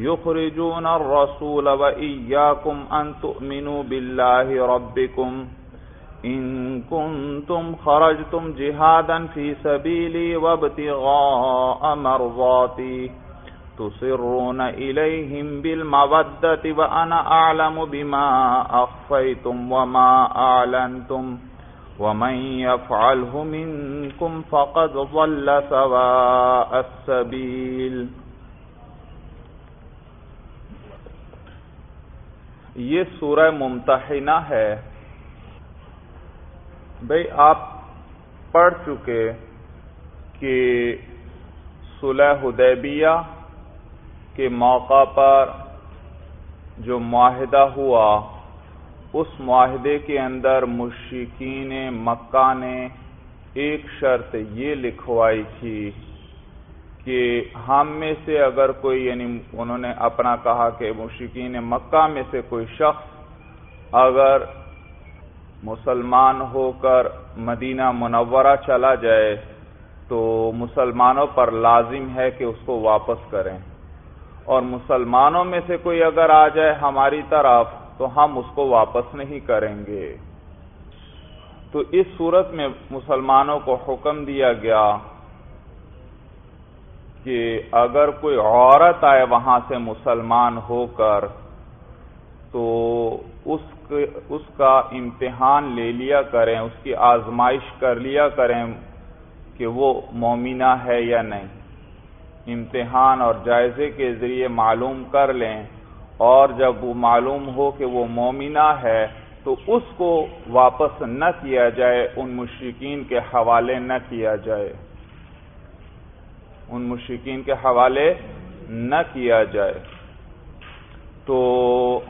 يخرجون الرسول وإياكم أن تؤمنوا بالله ربكم. إن كنتم خرجتم جهادا في سبيلي وابتغاء مرضاتي. تصرون إليهم بالمودة وأنا أعلم بما أخفيتم وما أعلنتم. ومن يفعله منكم فقد ضل سواء السبيل. یہ سورہ ممتحنہ ہے۔ بھئی آپ پڑھ چکے کہ صلح حدیبیہ کے موقع پر جو معاہدہ ہوا، اس معاہدے کے اندر مشرقین مکہ نے ایک شرط یہ لکھوائی تھی کہ ہم میں سے اگر کوئی یعنی انہوں نے اپنا کہا کہ مشرقین مکہ میں سے کوئی شخص اگر مسلمان ہو کر مدینہ منورہ چلا جائے تو مسلمانوں پر لازم ہے کہ اس کو واپس کریں۔ اور مسلمانوں میں سے کوئی اگر آ جائے ہماری طرف تو ہم اس کو واپس نہیں کریں گے۔ تو اس صورت میں مسلمانوں کو حکم دیا گیا کہ اگر کوئی عورت آئے وہاں سے مسلمان ہو کر تو اس اس کا امتحان لے لیا کریں، اس کی آزمائش کر لیا کریں کہ وہ مومنہ ہے یا نہیں۔ امتحان اور جائزے کے ذریعے معلوم کر لیں۔ اور جب وہ معلوم ہو کہ وہ مومنہ ہے تو اس کو واپس نہ کیا جائے، ان مشرقین کے حوالے نہ کیا جائے۔ ان مشرقین کے حوالے نہ کیا جائے۔ تو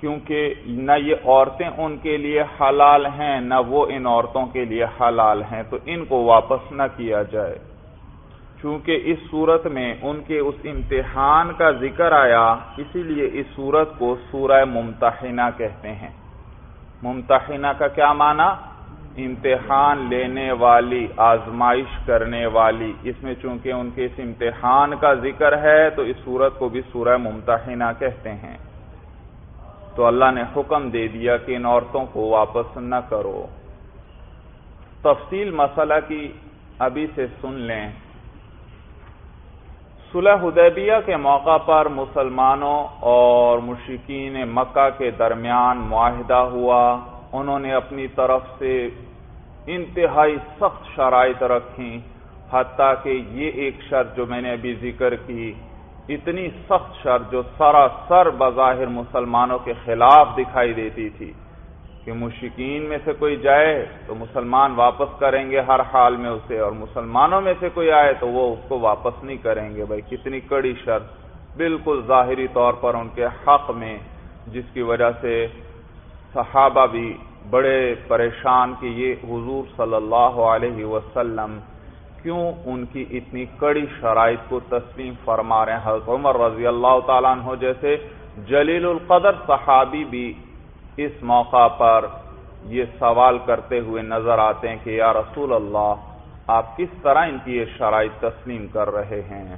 کیونکہ نہ یہ عورتیں ان کے لیے حلال ہیں، نہ وہ ان عورتوں کے لیے حلال ہیں، تو ان کو واپس نہ کیا جائے۔ چونکہ اس صورت میں ان کے اس امتحان کا ذکر آیا، اسی لیے اس صورت کو سورہ ممتحنہ کہتے ہیں۔ ممتحنہ کا کیا معنی؟ امتحان لینے والی، آزمائش کرنے والی۔ اس میں چونکہ ان کے اس امتحان کا ذکر ہے، تو اس صورت کو بھی سورہ ممتحنہ کہتے ہیں۔ تو اللہ نے حکم دے دیا کہ ان عورتوں کو واپس نہ کرو۔ تفصیل مسئلہ کی ابھی سے سن لیں۔ صلح حدیبیہ کے موقع پر مسلمانوں اور مشرقین مکہ کے درمیان معاہدہ ہوا۔ انہوں نے اپنی طرف سے انتہائی سخت شرائط رکھی حتیٰ کہ یہ ایک شرط جو میں نے ابھی ذکر کی، اتنی سخت شرط جو سراسر بظاہر مسلمانوں کے خلاف دکھائی دیتی تھی کہ مشکین میں سے کوئی جائے تو مسلمان واپس کریں گے ہر حال میں اسے، اور مسلمانوں میں سے کوئی آئے تو وہ اس کو واپس نہیں کریں گے۔ بھائی، کتنی کڑی شرط، بالکل ظاہری طور پر ان کے حق میں، جس کی وجہ سے صحابہ بھی بڑے پریشان کہ یہ حضور صلی اللہ علیہ وسلم کیوں ان کی اتنی کڑی شرائط کو تسلیم فرما رہے ہیں؟ حضرت عمر رضی اللہ تعالیٰ عنہ جیسے جلیل القدر صحابی بھی اس موقع پر یہ سوال کرتے ہوئے نظر آتے ہیں کہ یا رسول اللہ، آپ کس طرح ان کی یہ شرائط تسلیم کر رہے ہیں؟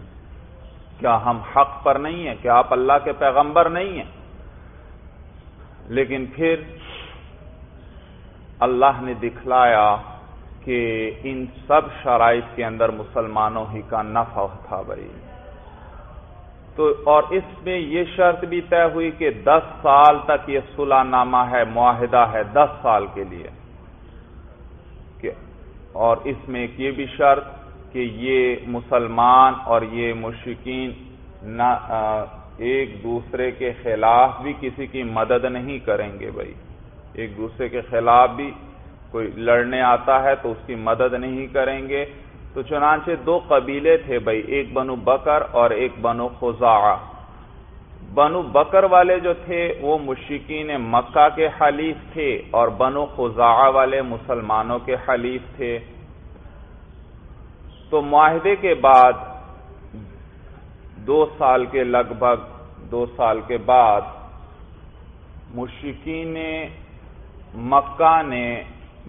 کیا ہم حق پر نہیں ہیں؟ کیا آپ اللہ کے پیغمبر نہیں ہیں؟ لیکن پھر اللہ نے دکھلایا کہ ان سب شرائط کے اندر مسلمانوں ہی کا نفع تھا بھائی۔ تو اور اس میں یہ شرط بھی طے ہوئی کہ دس سال تک یہ صلح نامہ ہے، معاہدہ ہے دس سال کے لیے۔ اور اس میں ایک یہ بھی شرط کہ یہ مسلمان اور یہ مشکین نہ ایک دوسرے کے خلاف بھی کسی کی مدد نہیں کریں گے بھائی۔ ایک دوسرے کے خلاف بھی کوئی لڑنے آتا ہے تو اس کی مدد نہیں کریں گے۔ تو چنانچہ دو قبیلے تھے بھائی، ایک بنو بکر اور ایک بنو خزا بنو بکر والے جو تھے، وہ مشکین مکہ کے حلیف تھے اور بنو خزا والے مسلمانوں کے حلیف تھے۔ تو معاہدے کے بعد دو سال کے لگ بھگ، دو سال کے بعد مشکین مکہ نے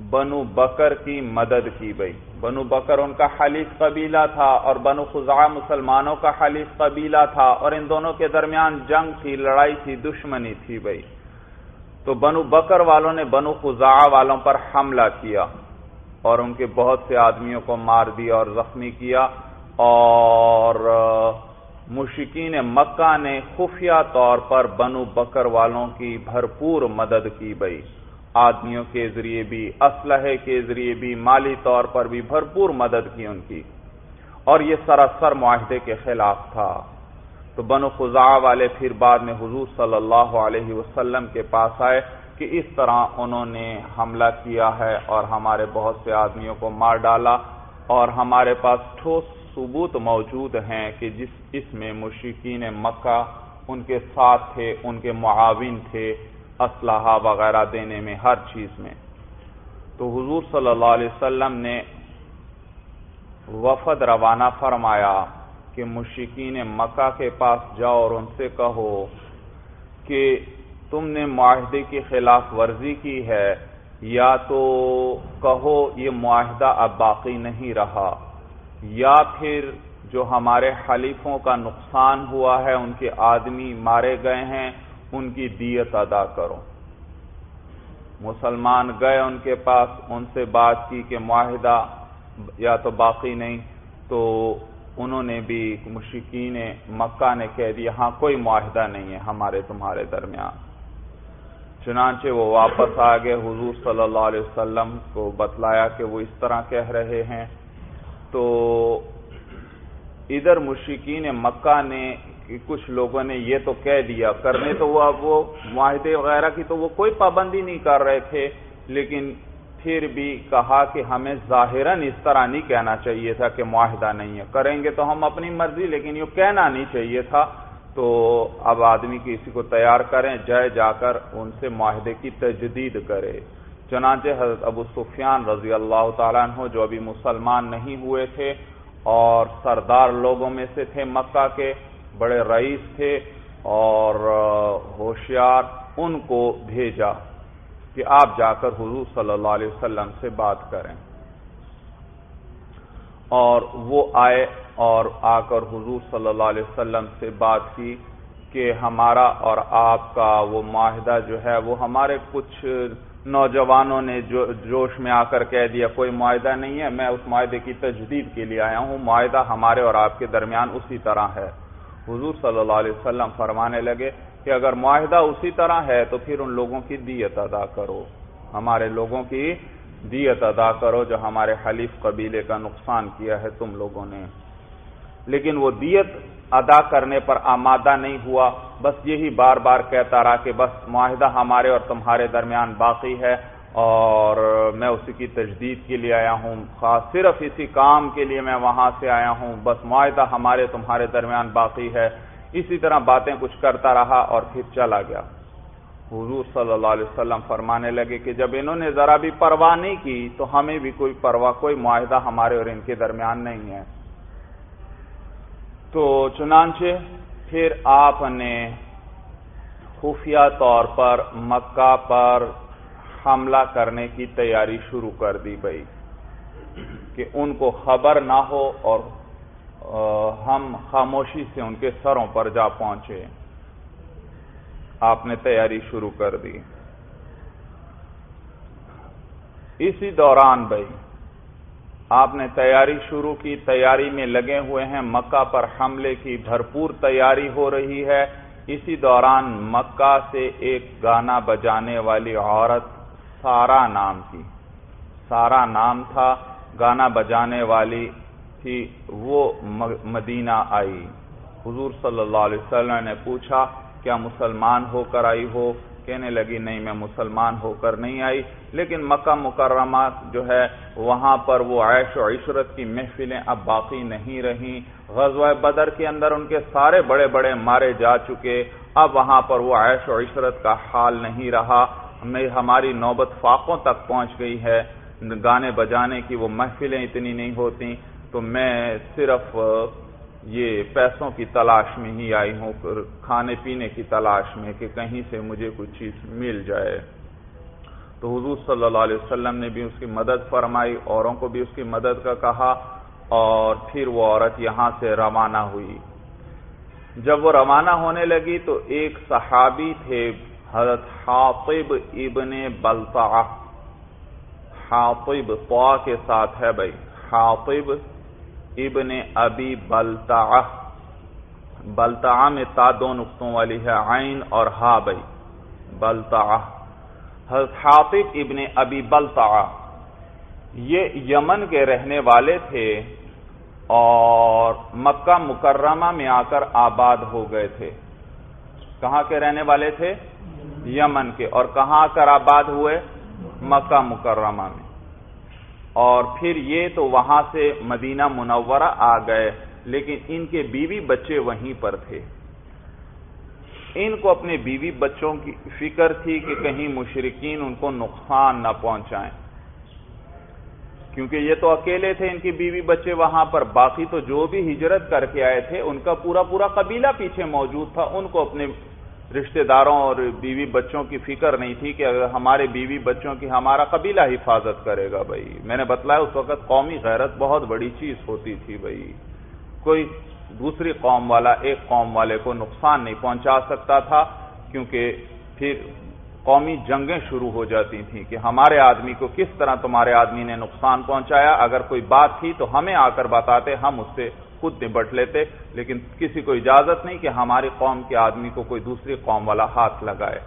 بنو بکر کی مدد کی بھائی بنو بکر ان کا حلیف قبیلہ تھا اور بنو خزا مسلمانوں کا حلیف قبیلہ تھا اور ان دونوں کے درمیان جنگ تھی، لڑائی تھی، دشمنی تھی بھائی تو بنو بکر والوں نے بنو خزا والوں پر حملہ کیا اور ان کے بہت سے آدمیوں کو مار دیا اور زخمی کیا اور مشکین مکہ نے خفیہ طور پر بنو بکر والوں کی بھرپور مدد کی بھائی آدمیوں کے ذریعے بھی، اسلحے کے ذریعے بھی، مالی طور پر بھی بھرپور مدد کی ان کی۔ اور یہ سراسر معاہدے کے خلاف تھا۔ تو بنو خزا والے پھر بعد میں حضور صلی اللہ علیہ وسلم کے پاس آئے کہ اس طرح انہوں نے حملہ کیا ہے اور ہمارے بہت سے آدمیوں کو مار ڈالا اور ہمارے پاس ٹھوس ثبوت موجود ہیں کہ جس اس میں مشکین مکہ ان کے ساتھ تھے، ان کے معاون تھے، اسلحہ وغیرہ دینے میں، ہر چیز میں۔ تو حضور صلی اللہ علیہ وسلم نے وفد روانہ فرمایا کہ مشکین مکہ کے پاس جاؤ اور ان سے کہو کہ تم نے معاہدے کی خلاف ورزی کی ہے، یا تو کہو یہ معاہدہ اب باقی نہیں رہا۔ یا پھر جو ہمارے حلیفوں کا نقصان ہوا ہے، ان کے آدمی مارے گئے ہیں، ان کی دیت ادا کرو۔ مسلمان گئے ان کے پاس، ان سے بات کی کہ معاہدہ یا تو باقی نہیں، تو انہوں نے بھی مشکین مکہ نے کہہ دیا ہاں کوئی معاہدہ نہیں ہے ہمارے تمہارے درمیان۔ چنانچہ وہ واپس آ گئے، حضور صلی اللہ علیہ وسلم کو بتلایا کہ وہ اس طرح کہہ رہے ہیں تو ادھر مشکین مکہ نے کچھ لوگوں نے یہ تو کہہ دیا، کرنے تو وہ اب وہ معاہدے وغیرہ کی تو وہ کوئی پابندی نہیں کر رہے تھے، لیکن پھر بھی کہا کہ ہمیں ظاہراً اس طرح نہیں کہنا چاہیے تھا کہ معاہدہ نہیں ہے۔ کریں گے تو ہم اپنی مرضی، لیکن یہ کہنا نہیں چاہیے تھا۔ تو اب آدمی کسی کو تیار کریں، جائے جا کر ان سے معاہدے کی تجدید کرے۔ چنانچہ حضرت ابو سفیان رضی اللہ تعالیٰ عنہ جو ابھی مسلمان نہیں ہوئے تھے اور سردار لوگوں میں سے تھے مکہ کے، بڑے رئیس تھے اور ہوشیار ان کو بھیجا کہ آپ جا کر حضور صلی اللہ علیہ وسلم سے بات کریں۔ اور وہ آئے اور آ کر حضور صلی اللہ علیہ وسلم سے بات کی کہ ہمارا اور آپ کا وہ معاہدہ جو ہے وہ ہمارے کچھ نوجوانوں نے جو جوش میں آ کر کہہ دیا، کوئی معاہدہ نہیں ہے، میں اس معاہدے کی تجدید کے لیے آیا ہوں، معاہدہ ہمارے اور آپ کے درمیان اسی طرح ہے۔ حضور صلی اللہ علیہ وسلم فرمانے لگے کہ اگر معاہدہ اسی طرح ہے تو پھر ان لوگوں کی دیت ادا کرو۔ ہمارے لوگوں کی دیت ادا کرو جو ہمارے حلیف قبیلے کا نقصان کیا ہے تم لوگوں نے۔ لیکن وہ دیت ادا کرنے پر آمادہ نہیں ہوا۔ بس یہی بار بار کہتا رہا کہ بس معاہدہ ہمارے اور تمہارے درمیان باقی ہے اور میں اسی کی تجدید کے لیے آیا ہوں۔ خاص صرف اسی کام کے لیے میں وہاں سے آیا ہوں۔ بس معاہدہ ہمارے تمہارے درمیان باقی ہے۔ اسی طرح باتیں کچھ کرتا رہا اور پھر چلا گیا۔ حضور صلی اللہ علیہ وسلم فرمانے لگے کہ جب انہوں نے ذرا بھی پرواہ نہیں کی تو ہمیں بھی کوئی پرواہ، کوئی معاہدہ ہمارے اور ان کے درمیان نہیں ہے۔ تو چنانچہ پھر آپ نے خفیہ طور پر مکہ پر حملہ کرنے کی تیاری شروع کر دی بھائی کہ ان کو خبر نہ ہو اور ہم خاموشی سے ان کے سروں پر جا پہنچے۔ آپ نے تیاری شروع کر دی۔ اسی دوران بھائی آپ نے تیاری شروع کی، تیاری میں لگے ہوئے ہیں۔ مکہ پر حملے کی بھرپور تیاری ہو رہی ہے۔ اسی دوران مکہ سے ایک گانا بجانے والی عورت سارا نام کی سارا نام تھا، گانا بجانے والی تھی۔ وہ مدینہ آئی۔ حضور صلی اللہ علیہ وسلم نے پوچھا، کیا مسلمان ہو کر آئی ہو؟ کہنے لگی، نہیں، میں مسلمان ہو کر نہیں آئی۔ لیکن مکہ مکرمہ جو ہے، وہاں پر وہ عیش و عشرت کی محفلیں اب باقی نہیں رہیں۔ غزوہ بدر کے اندر ان کے سارے بڑے بڑے مارے جا چکے۔ اب وہاں پر وہ عیش و عشرت کا حال نہیں رہا۔ ہماری نوبت فاقوں تک پہنچ گئی ہے۔ گانے بجانے کی وہ محفلیں اتنی نہیں ہوتی تو میں صرف یہ پیسوں کی تلاش میں ہی آئی ہوں۔ کھانے پینے کی تلاش میں کہ کہیں سے مجھے کچھ چیز مل جائے۔ تو حضور صلی اللہ علیہ وسلم نے بھی اس کی مدد فرمائی، اوروں کو بھی اس کی مدد کا کہا، اور پھر وہ عورت یہاں سے روانہ ہوئی۔ جب وہ روانہ ہونے لگی تو ایک صحابی تھے، حضرت حاطب ابن بلتا حاطب طا کے ساتھ ہے بھائی۔ حاطب ابن ابی بلتا بلتا میں تا دو نقطوں والی ہے، عین اور ہا بھائی۔ بلتا حاطب ابن ابی بلتا یہ یمن کے رہنے والے تھے اور مکہ مکرمہ میں آ کر آباد ہو گئے تھے۔ کہاں کے رہنے والے تھے؟ یمن کے۔ اور کہاں آ کر آباد ہوئے؟ مکہ مکرمہ میں۔ اور پھر یہ تو وہاں سے مدینہ منورہ آ گئے، لیکن ان کے بیوی بچے وہیں پر تھے۔ ان کو اپنے بیوی بچوں کی فکر تھی کہ کہیں مشرقین ان کو نقصان نہ پہنچائیں۔ کیونکہ یہ تو اکیلے تھے، ان کی بیوی بچے وہاں پر، باقی تو جو بھی ہجرت کر کے آئے تھے، ان کا پورا پورا قبیلہ پیچھے موجود تھا۔ ان کو اپنے رشتہ داروں اور بیوی بچوں کی فکر نہیں تھی کہ اگر ہمارے بیوی بچوں کی ہمارا قبیلہ حفاظت کرے گا بھائی۔ میں نے بتلایا، اس وقت قومی غیرت بہت بڑی چیز ہوتی تھی بھائی۔ کوئی دوسری قوم والا، ایک قوم والے کو نقصان نہیں پہنچا سکتا تھا، کیونکہ پھر قومی جنگیں شروع ہو جاتی تھیں کہ ہمارے آدمی کو کس طرح تمہارے آدمی نے نقصان پہنچایا۔ اگر کوئی بات تھی تو ہمیں آ کر بتاتے، ہم اس سے خود نبٹ لیتے، لیکن کسی کو اجازت نہیں کہ ہماری قوم کے آدمی کو کوئی دوسری قوم والا ہاتھ لگائے۔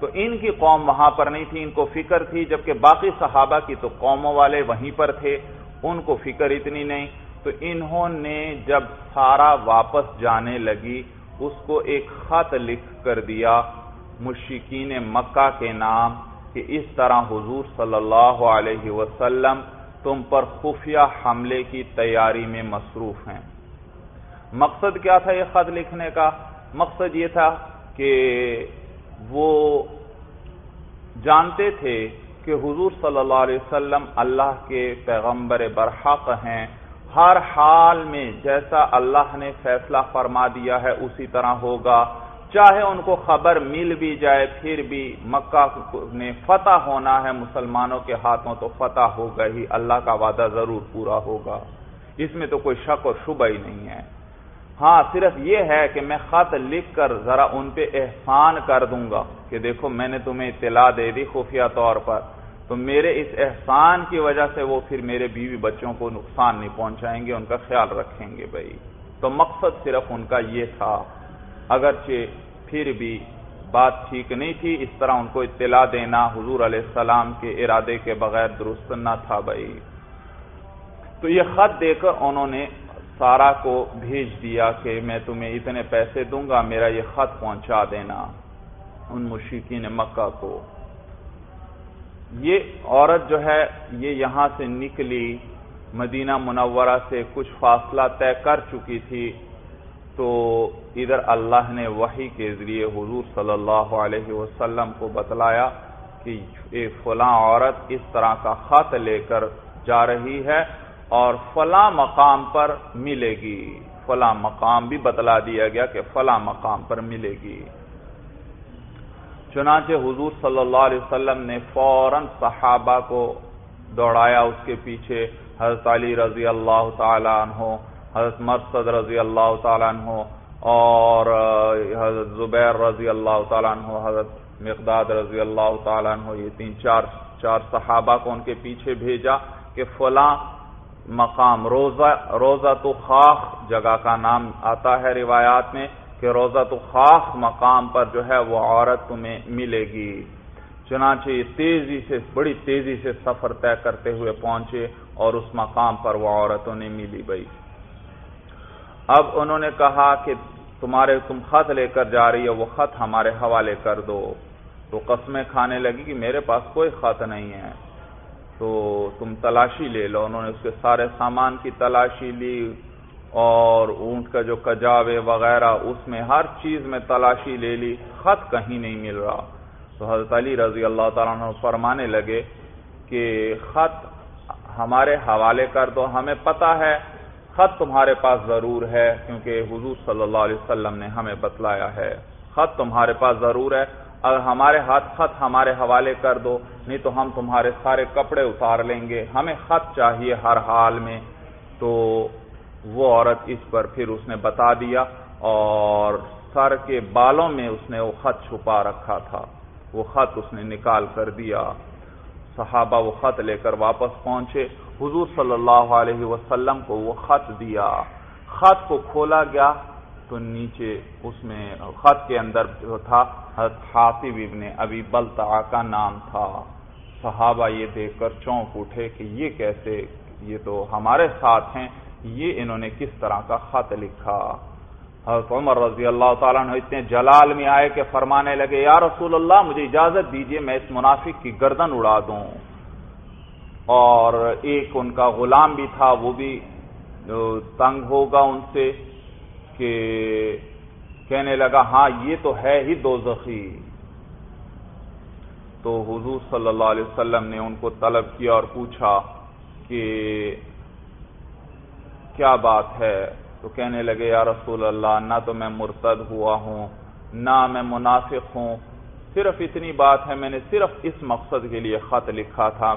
تو ان کی قوم وہاں پر نہیں تھی، ان کو فکر تھی، جبکہ باقی صحابہ کی تو قوموں والے وہیں پر تھے، ان کو فکر اتنی نہیں۔ تو انہوں نے جب سارا واپس جانے لگی، اس کو ایک خط لکھ کر دیا مشکین مکہ کے نام کہ اس طرح حضور صلی اللہ علیہ وسلم تم پر خفیہ حملے کی تیاری میں مصروف ہیں۔ مقصد کیا تھا یہ خط لکھنے کا؟ مقصد یہ تھا کہ وہ جانتے تھے کہ حضور صلی اللہ علیہ وسلم اللہ کے پیغمبر برحق ہیں ہر حال میں جیسا اللہ نے فیصلہ فرما دیا ہے اسی طرح ہوگا۔ چاہے ان کو خبر مل بھی جائے، پھر بھی مکہ نے فتح ہونا ہے۔ مسلمانوں کے ہاتھوں تو فتح ہوگا ہی۔ اللہ کا وعدہ ضرور پورا ہوگا۔ اس میں تو کوئی شک اور شبہ ہی نہیں ہے۔ ہاں صرف یہ ہے کہ میں خط لکھ کر ذرا ان پہ احسان کر دوں گا کہ دیکھو میں نے تمہیں اطلاع دے دی خفیہ طور پر۔ تو میرے اس احسان کی وجہ سے وہ پھر میرے بیوی بچوں کو نقصان نہیں پہنچائیں گے، ان کا خیال رکھیں گے بھائی۔ تو مقصد صرف ان کا یہ تھا۔ اگرچہ پھر بھی بات ٹھیک نہیں تھی، اس طرح ان کو اطلاع دینا حضور علیہ السلام کے ارادے کے بغیر درست نہ تھا بھائی۔ تو یہ خط دے کر انہوں نے سارا کو بھیج دیا کہ میں تمہیں اتنے پیسے دوں گا، میرا یہ خط پہنچا دینا۔ ان مشیقین مکہ کو۔ یہ عورت جو ہے، یہ یہاں سے نکلی مدینہ منورہ سے کچھ فاصلہ طے کر چکی تھی۔ تو ادھر اللہ نے وحی کے ذریعے حضور صلی اللہ علیہ وسلم کو بتلایا کہ ایک فلاں عورت، اس طرح کا خط لے کر جا رہی ہے اور فلاں مقام پر ملے گی۔ فلاں مقام بھی بتلا دیا گیا کہ فلاں مقام پر ملے گی۔ چنانچہ حضور صلی اللہ علیہ وسلم نے فوراً صحابہ کو دوڑایا، اس کے پیچھے حضرت علی رضی اللہ تعالی عنہ، حضرت مرسد رضی اللہ تعالیٰ عنہ اور حضرت زبیر رضی اللہ تعالیٰ عنہ، حضرت مقداد رضی اللہ تعالیٰ عنہ، یہ تین، چار چار صحابہ کو ان کے پیچھے بھیجا کہ فلاں مقام، روزہ روزہ تو خاص جگہ کا نام آتا ہے روایات میں کہ روزہ تو خاص مقام پر جو ہے وہ عورت تمہیں ملے گی۔ چنانچہ یہ تیزی سے، بڑی تیزی سے سفر طے کرتے ہوئے پہنچے اور اس مقام پر وہ عورتوں نے ملی بھائی۔ اب انہوں نے کہا کہ تمہارے تم خط لے کر جا رہی ہو، وہ خط ہمارے حوالے کر دو۔ تو قسمیں کھانے لگی کہ میرے پاس کوئی خط نہیں ہے۔ تو تم تلاشی لے لو۔ انہوں نے اس کے سارے سامان کی تلاشی لی۔ اور اونٹ کا جو کجاوے وغیرہ، اس میں ہر چیز میں تلاشی لے لی، خط کہیں نہیں مل رہا۔ تو حضرت علی رضی اللہ تعالیٰ عنہ فرمانے لگے کہ خط ہمارے حوالے کر دو، ہمیں پتا ہے، خط تمہارے پاس ضرور ہے، کیونکہ حضور صلی اللہ علیہ وسلم نے ہمیں بتلایا ہے۔ خط تمہارے پاس ضرور ہے، اگر ہمارے ہاتھ خط ہمارے حوالے کر دو، نہیں تو ہم تمہارے سارے کپڑے اتار لیں گے۔ ہمیں خط چاہیے ہر حال میں۔ تو وہ عورت اس پر پھر اس نے بتا دیا اور سر کے بالوں میں اس نے وہ خط چھپا رکھا تھا۔ وہ خط اس نے نکال کر دیا۔ صحابہ وہ خط لے کر واپس پہنچے۔ حضور صلی اللہ علیہ وسلم کو وہ خط دیا۔ خط کو کھولا گیا تو نیچے اس میں خط کے اندر جو تھا حاطب ابن ابی بلتا کا نام تھا۔ صحابہ یہ دیکھ کر چونک اٹھے کہ یہ کیسے، یہ تو ہمارے ساتھ ہیں۔ یہ انہوں نے کس طرح کا خط لکھا۔ حضرت عمر رضی اللہ تعالیٰ نے اتنے جلال میں آئے کہ فرمانے لگے، یا رسول اللہ، مجھے اجازت دیجیے، میں اس منافق کی گردن اڑا دوں۔ اور ایک ان کا غلام بھی تھا، وہ بھی تنگ ہوگا ان سے کہ کہنے لگا ہاں یہ تو ہے ہی دو زخی تو حضور صلی اللہ علیہ وسلم نے ان کو طلب کیا اور پوچھا کہ کیا بات ہے؟ تو کہنے لگے، یا رسول اللہ، نہ تو میں مرتد ہوا ہوں، نہ میں منافق ہوں۔ صرف اتنی بات ہے، میں نے صرف اس مقصد کے لیے خط لکھا تھا۔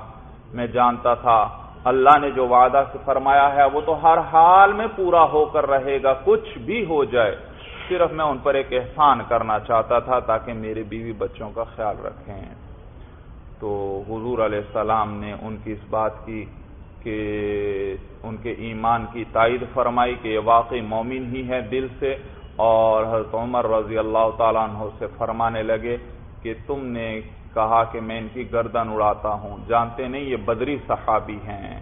میں جانتا تھا، اللہ نے جو وعدہ سے فرمایا ہے، وہ تو ہر حال میں پورا ہو کر رہے گا، کچھ بھی ہو جائے۔ صرف میں ان پر ایک احسان کرنا چاہتا تھا، تاکہ میرے بیوی بچوں کا خیال رکھیں۔ تو حضور علیہ السلام نے ان کی اس بات کی۔ کہ ان کے ایمان کی تائید فرمائی کہ یہ واقعی مومن ہی ہے دل سے اور حضرت عمر رضی اللہ تعالیٰ عنہ سے فرمانے لگے کہ تم نے کہا کہ میں ان کی گردن اڑاتا ہوں۔ جانتے نہیں یہ بدری صحابی ہیں۔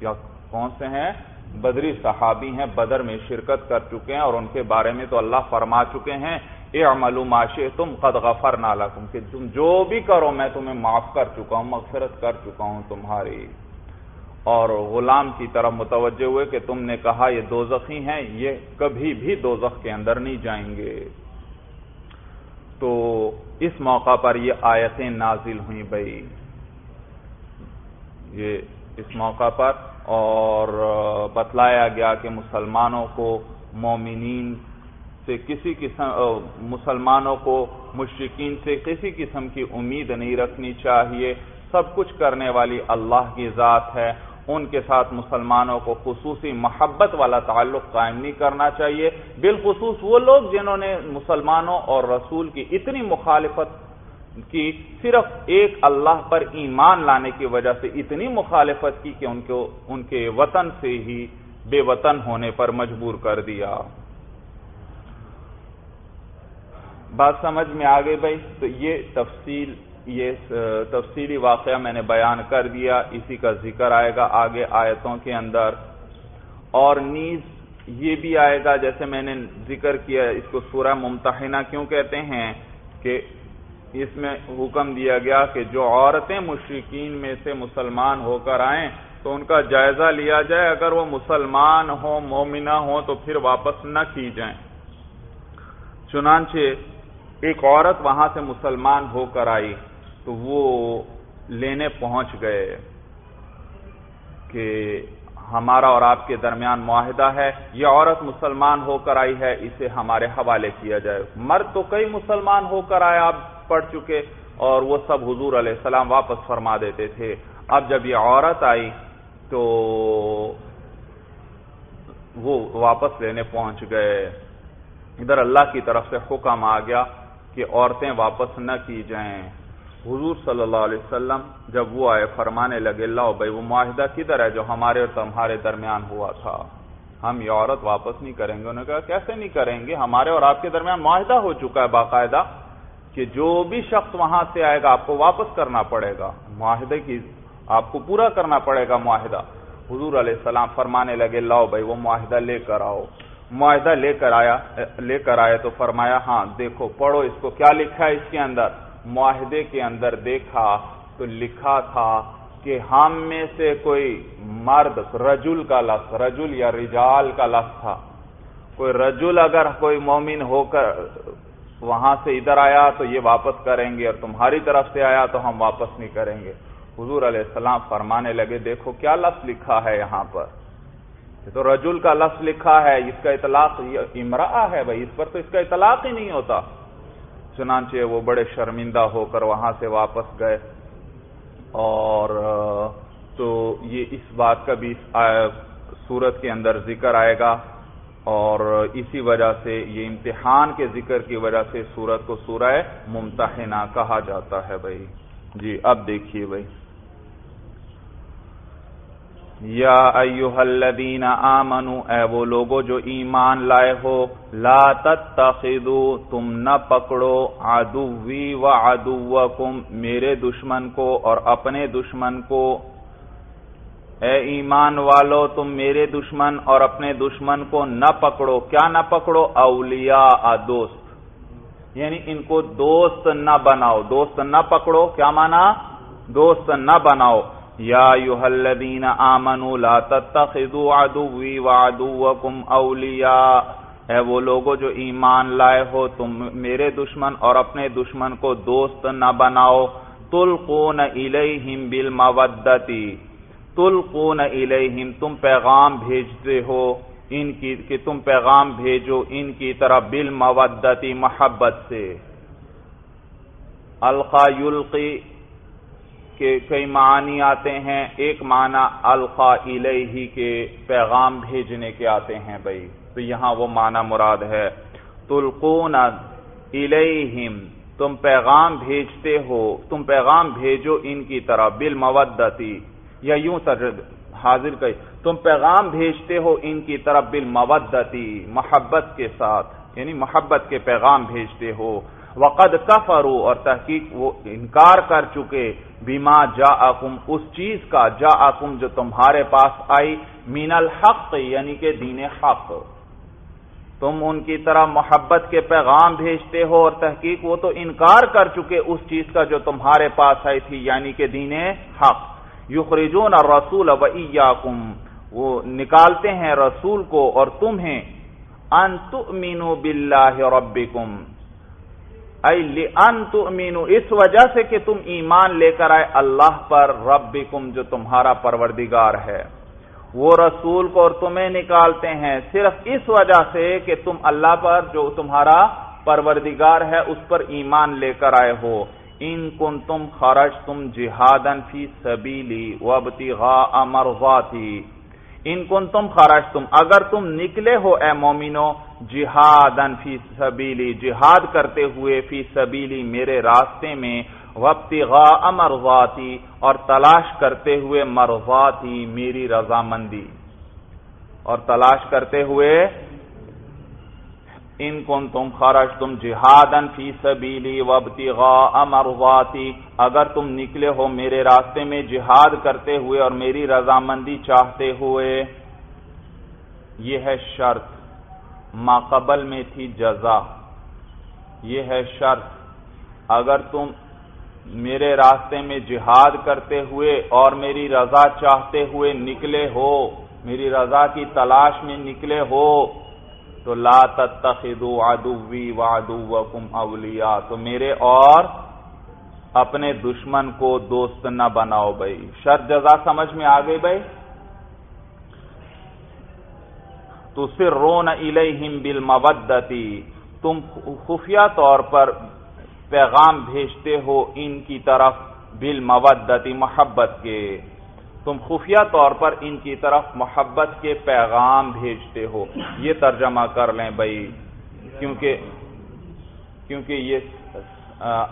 یا کون سے ہیں؟ بدری صحابی ہیں، بدر میں شرکت کر چکے ہیں اور ان کے بارے میں تو اللہ فرما چکے ہیں۔ اے معلوم تم قد غفر نالا کہ تم جو بھی کرو میں تمہیں معاف کر چکا ہوں، مغفرت کر چکا ہوں تمہاری۔ اور غلام کی طرف متوجہ ہوئے کہ تم نے کہا یہ دو زخی ہیں، یہ کبھی بھی دو کے اندر نہیں جائیں گے۔ تو اس موقع پر یہ آیتیں نازل ہوئی بھائی۔ یہ اس موقع پر اور بتلایا گیا کہ مسلمانوں کو مومنین سے کسی قسم مسلمانوں کو مشرقین سے کسی قسم کی امید نہیں رکھنی چاہیے۔ سب کچھ کرنے والی اللہ کی ذات ہے ان کے ساتھ مسلمانوں کو خصوصی محبت والا تعلق قائم نہیں کرنا چاہیے۔ بالخصوص وہ لوگ جنہوں نے مسلمانوں اور رسول کی اتنی مخالفت کی، صرف ایک اللہ پر ایمان لانے کی وجہ سے اتنی مخالفت کی کہ ان کو، ان کے وطن سے ہی بے وطن ہونے پر مجبور کر دیا۔ بات سمجھ میں آ گئی بھائی؟ تو یہ تفصیل یہ تفصیلی واقعہ میں نے بیان کر دیا، اسی کا ذکر آئے گا آگے آیتوں کے اندر۔ اور نیز یہ بھی آئے گا، جیسے میں نے ذکر کیا، اس کو سورہ ممتحنہ کیوں کہتے ہیں؟ کہ اس میں حکم دیا گیا کہ جو عورتیں مشرقین میں سے مسلمان ہو کر آئیں، تو ان کا جائزہ لیا جائے۔ اگر وہ مسلمان ہوں، مومنہ ہوں، تو پھر واپس نہ کی جائیں۔ چنانچہ ایک عورت وہاں سے مسلمان ہو کر آئی۔ تو وہ لینے پہنچ گئے کہ ہمارا اور آپ کے درمیان معاہدہ ہے، یہ عورت مسلمان ہو کر آئی ہے، اسے ہمارے حوالے کیا جائے۔ مرد تو کئی مسلمان ہو کر آئے، آپ پڑھ چکے اور وہ سب حضور علیہ السلام واپس فرما دیتے تھے۔ اب جب یہ عورت آئی تو وہ واپس لینے پہنچ گئے۔ ادھر اللہ کی طرف سے حکم آ گیا کہ عورتیں واپس نہ کی جائیں۔ حضور صلی اللہ علیہ وسلم جب وہ آئے فرمانے لگے اللہ بھائی، وہ معاہدہ کدھر ہے جو ہمارے اور تمہارے درمیان ہوا تھا؟ ہم یہ عورت واپس نہیں کریں گے۔ انہوں نے کہا، کیسے نہیں کریں گے؟ ہمارے اور آپ کے درمیان معاہدہ ہو چکا ہے باقاعدہ کہ جو بھی شخص وہاں سے آئے گا، آپ کو واپس کرنا پڑے گا۔ معاہدے کی، آپ کو پورا کرنا پڑے گا معاہدہ۔ حضور علیہ السلام فرمانے لگے، لاؤ بھائی، وہ معاہدہ لے کر آؤ۔ معاہدہ لے کر آیا، لے کر آئے تو فرمایا ہاں دیکھو، پڑھو اس کو، کیا لکھا ہے اس کے اندر؟ معاہدے کے اندر دیکھا تو لکھا تھا کہ ہم میں سے کوئی مرد رجل کا لفظ، رجل یا رجال کا لفظ تھا۔ کوئی رجل اگر کوئی مومن ہو کر وہاں سے ادھر آیا تو یہ واپس کریں گے اور تمہاری طرف سے آیا تو ہم واپس نہیں کریں گے۔ حضور علیہ السلام فرمانے لگے، دیکھو کیا لفظ لکھا ہے یہاں پر۔ تو رجل کا لفظ لکھا ہے، اس کا اطلاق امرا ہے بھائی، اس پر تو اس کا اطلاق ہی نہیں ہوتا۔ چنانچہ وہ بڑے شرمندہ ہو کر وہاں سے واپس گئے۔ اور تو یہ اس بات کا بھی سورت کے اندر ذکر آئے گا۔ اور اسی وجہ سے یہ امتحان کے ذکر کی وجہ سے سورت کو سورہ ممتحنہ کہا جاتا ہے بھائی۔ جی اب دیکھیے بھائی۔ یا ایوہ الذین آمنو، اے وہ لوگو جو ایمان لائے ہو، لا تتخذو، تم نہ پکڑو، عدوی و عدوکم، میرے دشمن کو اور اپنے دشمن کو۔ اے ایمان والو، تم میرے دشمن اور اپنے دشمن کو نہ پکڑو۔ کیا نہ پکڑو؟ اولیاء دوست۔ یعنی ان کو دوست نہ بناؤ۔ دوست نہ پکڑو، کیا مانا؟ دوست نہ بناؤ۔ یا الذین آمنوا لا تتخذوا عدوی وعدوکم اولیاء۔ اے وہ لوگو جو ایمان لائے ہو، تم میرے دشمن اور اپنے دشمن کو دوست نہ بناؤ۔ تلقون الیہم بالمودتی تلقون الیہم، تم پیغام بھیجتے ہو۔ ان کی، کہ تم پیغام بھیجو ان کی طرح بالمودتی محبت سے۔ القا یلقی کے کئی معنی آتے ہیں، ایک معنی القا الیہ کے پیغام بھیجنے کے آتے ہیں بھائی۔ تو یہاں وہ معنی مراد ہے۔ تلقون الیہم، تم پیغام بھیجتے ہو، تم پیغام بھیجو ان کی طرح، بالمودتی۔ یا یوں تجد حاضر کئی۔ تم پیغام بھیجتے ہو ان کی طرف بالمودتی، محبت کے ساتھ۔ یعنی محبت کے پیغام بھیجتے ہو۔ وقد کفروا، اور تحقیق وہ انکار کر چکے بیما جا اس چیز کا جا جو تمہارے پاس آئی مین الحق یعنی کہ دین حق۔ تم ان کی طرح محبت کے پیغام بھیجتے ہو، اور تحقیق وہ تو انکار کر چکے اس چیز کا جو تمہارے پاس آئی تھی یعنی کہ دین حق۔ یخرجون الرسول و وہ نکالتے ہیں رسول کو اور تمہیں۔ ان تؤمنوا باللہ ربکم۔ تؤمنو، اس وجہ سے کہ تم ایمان لے کر آئے اللہ پر رب جو تمہارا پروردگار ہے۔ وہ رسول کو اور تمہیں نکالتے ہیں۔ صرف اس وجہ سے کہ تم اللہ پر، جو تمہارا پروردگار ہے، اس پر ایمان لے کر آئے ہو۔ ان کن تم خرج تم جہادن فی سبیلی وابتغاء مرضاتی۔ ان کن تم خرج تم اگر تم نکلے ہو اے مومنو جہاد فی سبیلی، جہاد کرتے ہوئے فی سبیلی میرے راستے میں وقتی مرضاتی، اور تلاش کرتے ہوئے مرضاتی میری رضامندی۔ اور تلاش کرتے ہوئے ان کن تم خرج تم جہاد فی سبیلی وبتی مرضاتی، اگر تم نکلے ہو میرے راستے میں جہاد کرتے ہوئے اور میری رضامندی چاہتے ہوئے، یہ ہے شرط، ما قبل میں تھی جزا۔ یہ ہے شرط، اگر تم میرے راستے میں جہاد کرتے ہوئے اور میری رضا چاہتے ہوئے نکلے ہو، میری رضا کی تلاش میں نکلے ہو تو لا تتخذوا عدوی وعدوکم اولیاء، تو میرے اور اپنے دشمن کو دوست نہ بناؤ بھائی۔ شرط جزا سمجھ میں آ گئی بھائی؟ تو صر رون الیہم بالمودتی۔ تم خفیہ طور پر پیغام بھیجتے ہو ان کی طرف بالمودتی، محبت کے۔ تم خفیہ طور پر ان کی طرف محبت کے پیغام بھیجتے ہو۔ یہ ترجمہ کر لیں بھائی، کیونکہ کیونکہ یہ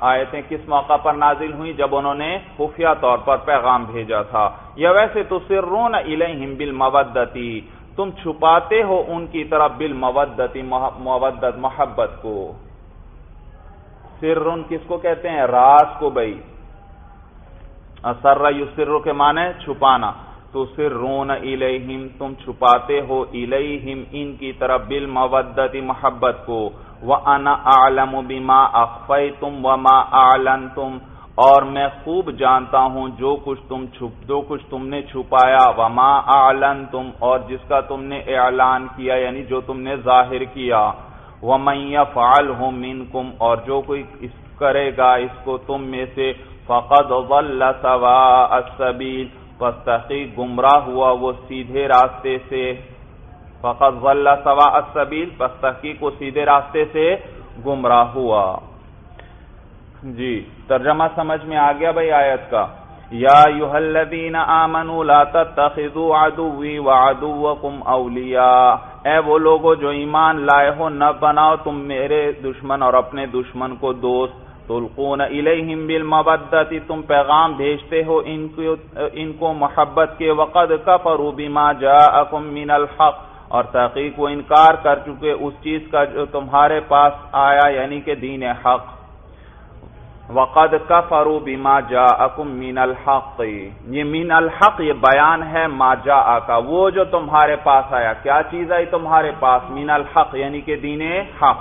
آیتیں کس موقع پر نازل ہوئی جب انہوں نے خفیہ طور پر پیغام بھیجا تھا۔ یا ویسے تو سر رون الیہم بالمودتی تم چھپاتے ہو ان کی طرف بل مودتی مودت، محبت کو۔ سر کس کو کہتے ہیں؟ راز کو بھائی۔ سر یو سر کے معنی چھپانا۔ تو سر رون الیہم، تم چھپاتے ہو الیہم ان کی طرف بالمودت محبت کو۔ وَأَنَا أَعْلَمُ بِمَا أَخْفَيْتُمْ وَمَا أَعْلَنْتُمْ اور میں خوب جانتا ہوں جو کچھ تم چھپ، جو کچھ تم نے چھپایا۔ وما اعلنتم، اور جس کا تم نے اعلان کیا یعنی جو تم نے ظاہر کیا۔ وَمَن يَفْعَلْهُ مِنْكُمْ اور جو کوئی اس کرے گا، اس کو تم میں سے فقد ضل سواء السبیل پس تحقیق گمراہ ہوا وہ سیدھے راستے سے۔ فقط ضل سواء السبیل پس تحقیق وہ سیدھے راستے سے گمراہ ہوا۔ جی ترجمہ سمجھ میں آ گیا بھائی آیت کا۔ یا ایوہ الذین آمنوا لا تتخذوا عدوی وعدوکم اولیاء۔ اے وہ لوگو جو ایمان لائے ہو، نہ بناؤ تم میرے دشمن اور اپنے دشمن کو دوست۔ تلقون الیہم بالمبدت تم پیغام بھیجتے ہو ان کو, ان کو محبت کے وقد کفروا بما جاءکم من الحق اور تحقیق وہ انکار کر چکے اس چیز کا جو تمہارے پاس آیا یعنی کہ دین حق۔ وقد کفروا بما جاءکم من الحق۔ یہ من الحق یہ بیان ہے ما جاء کا وہ جو تمہارے پاس آیا۔ کیا چیز آئی تمہارے پاس؟ من الحق یعنی کہ دین حق۔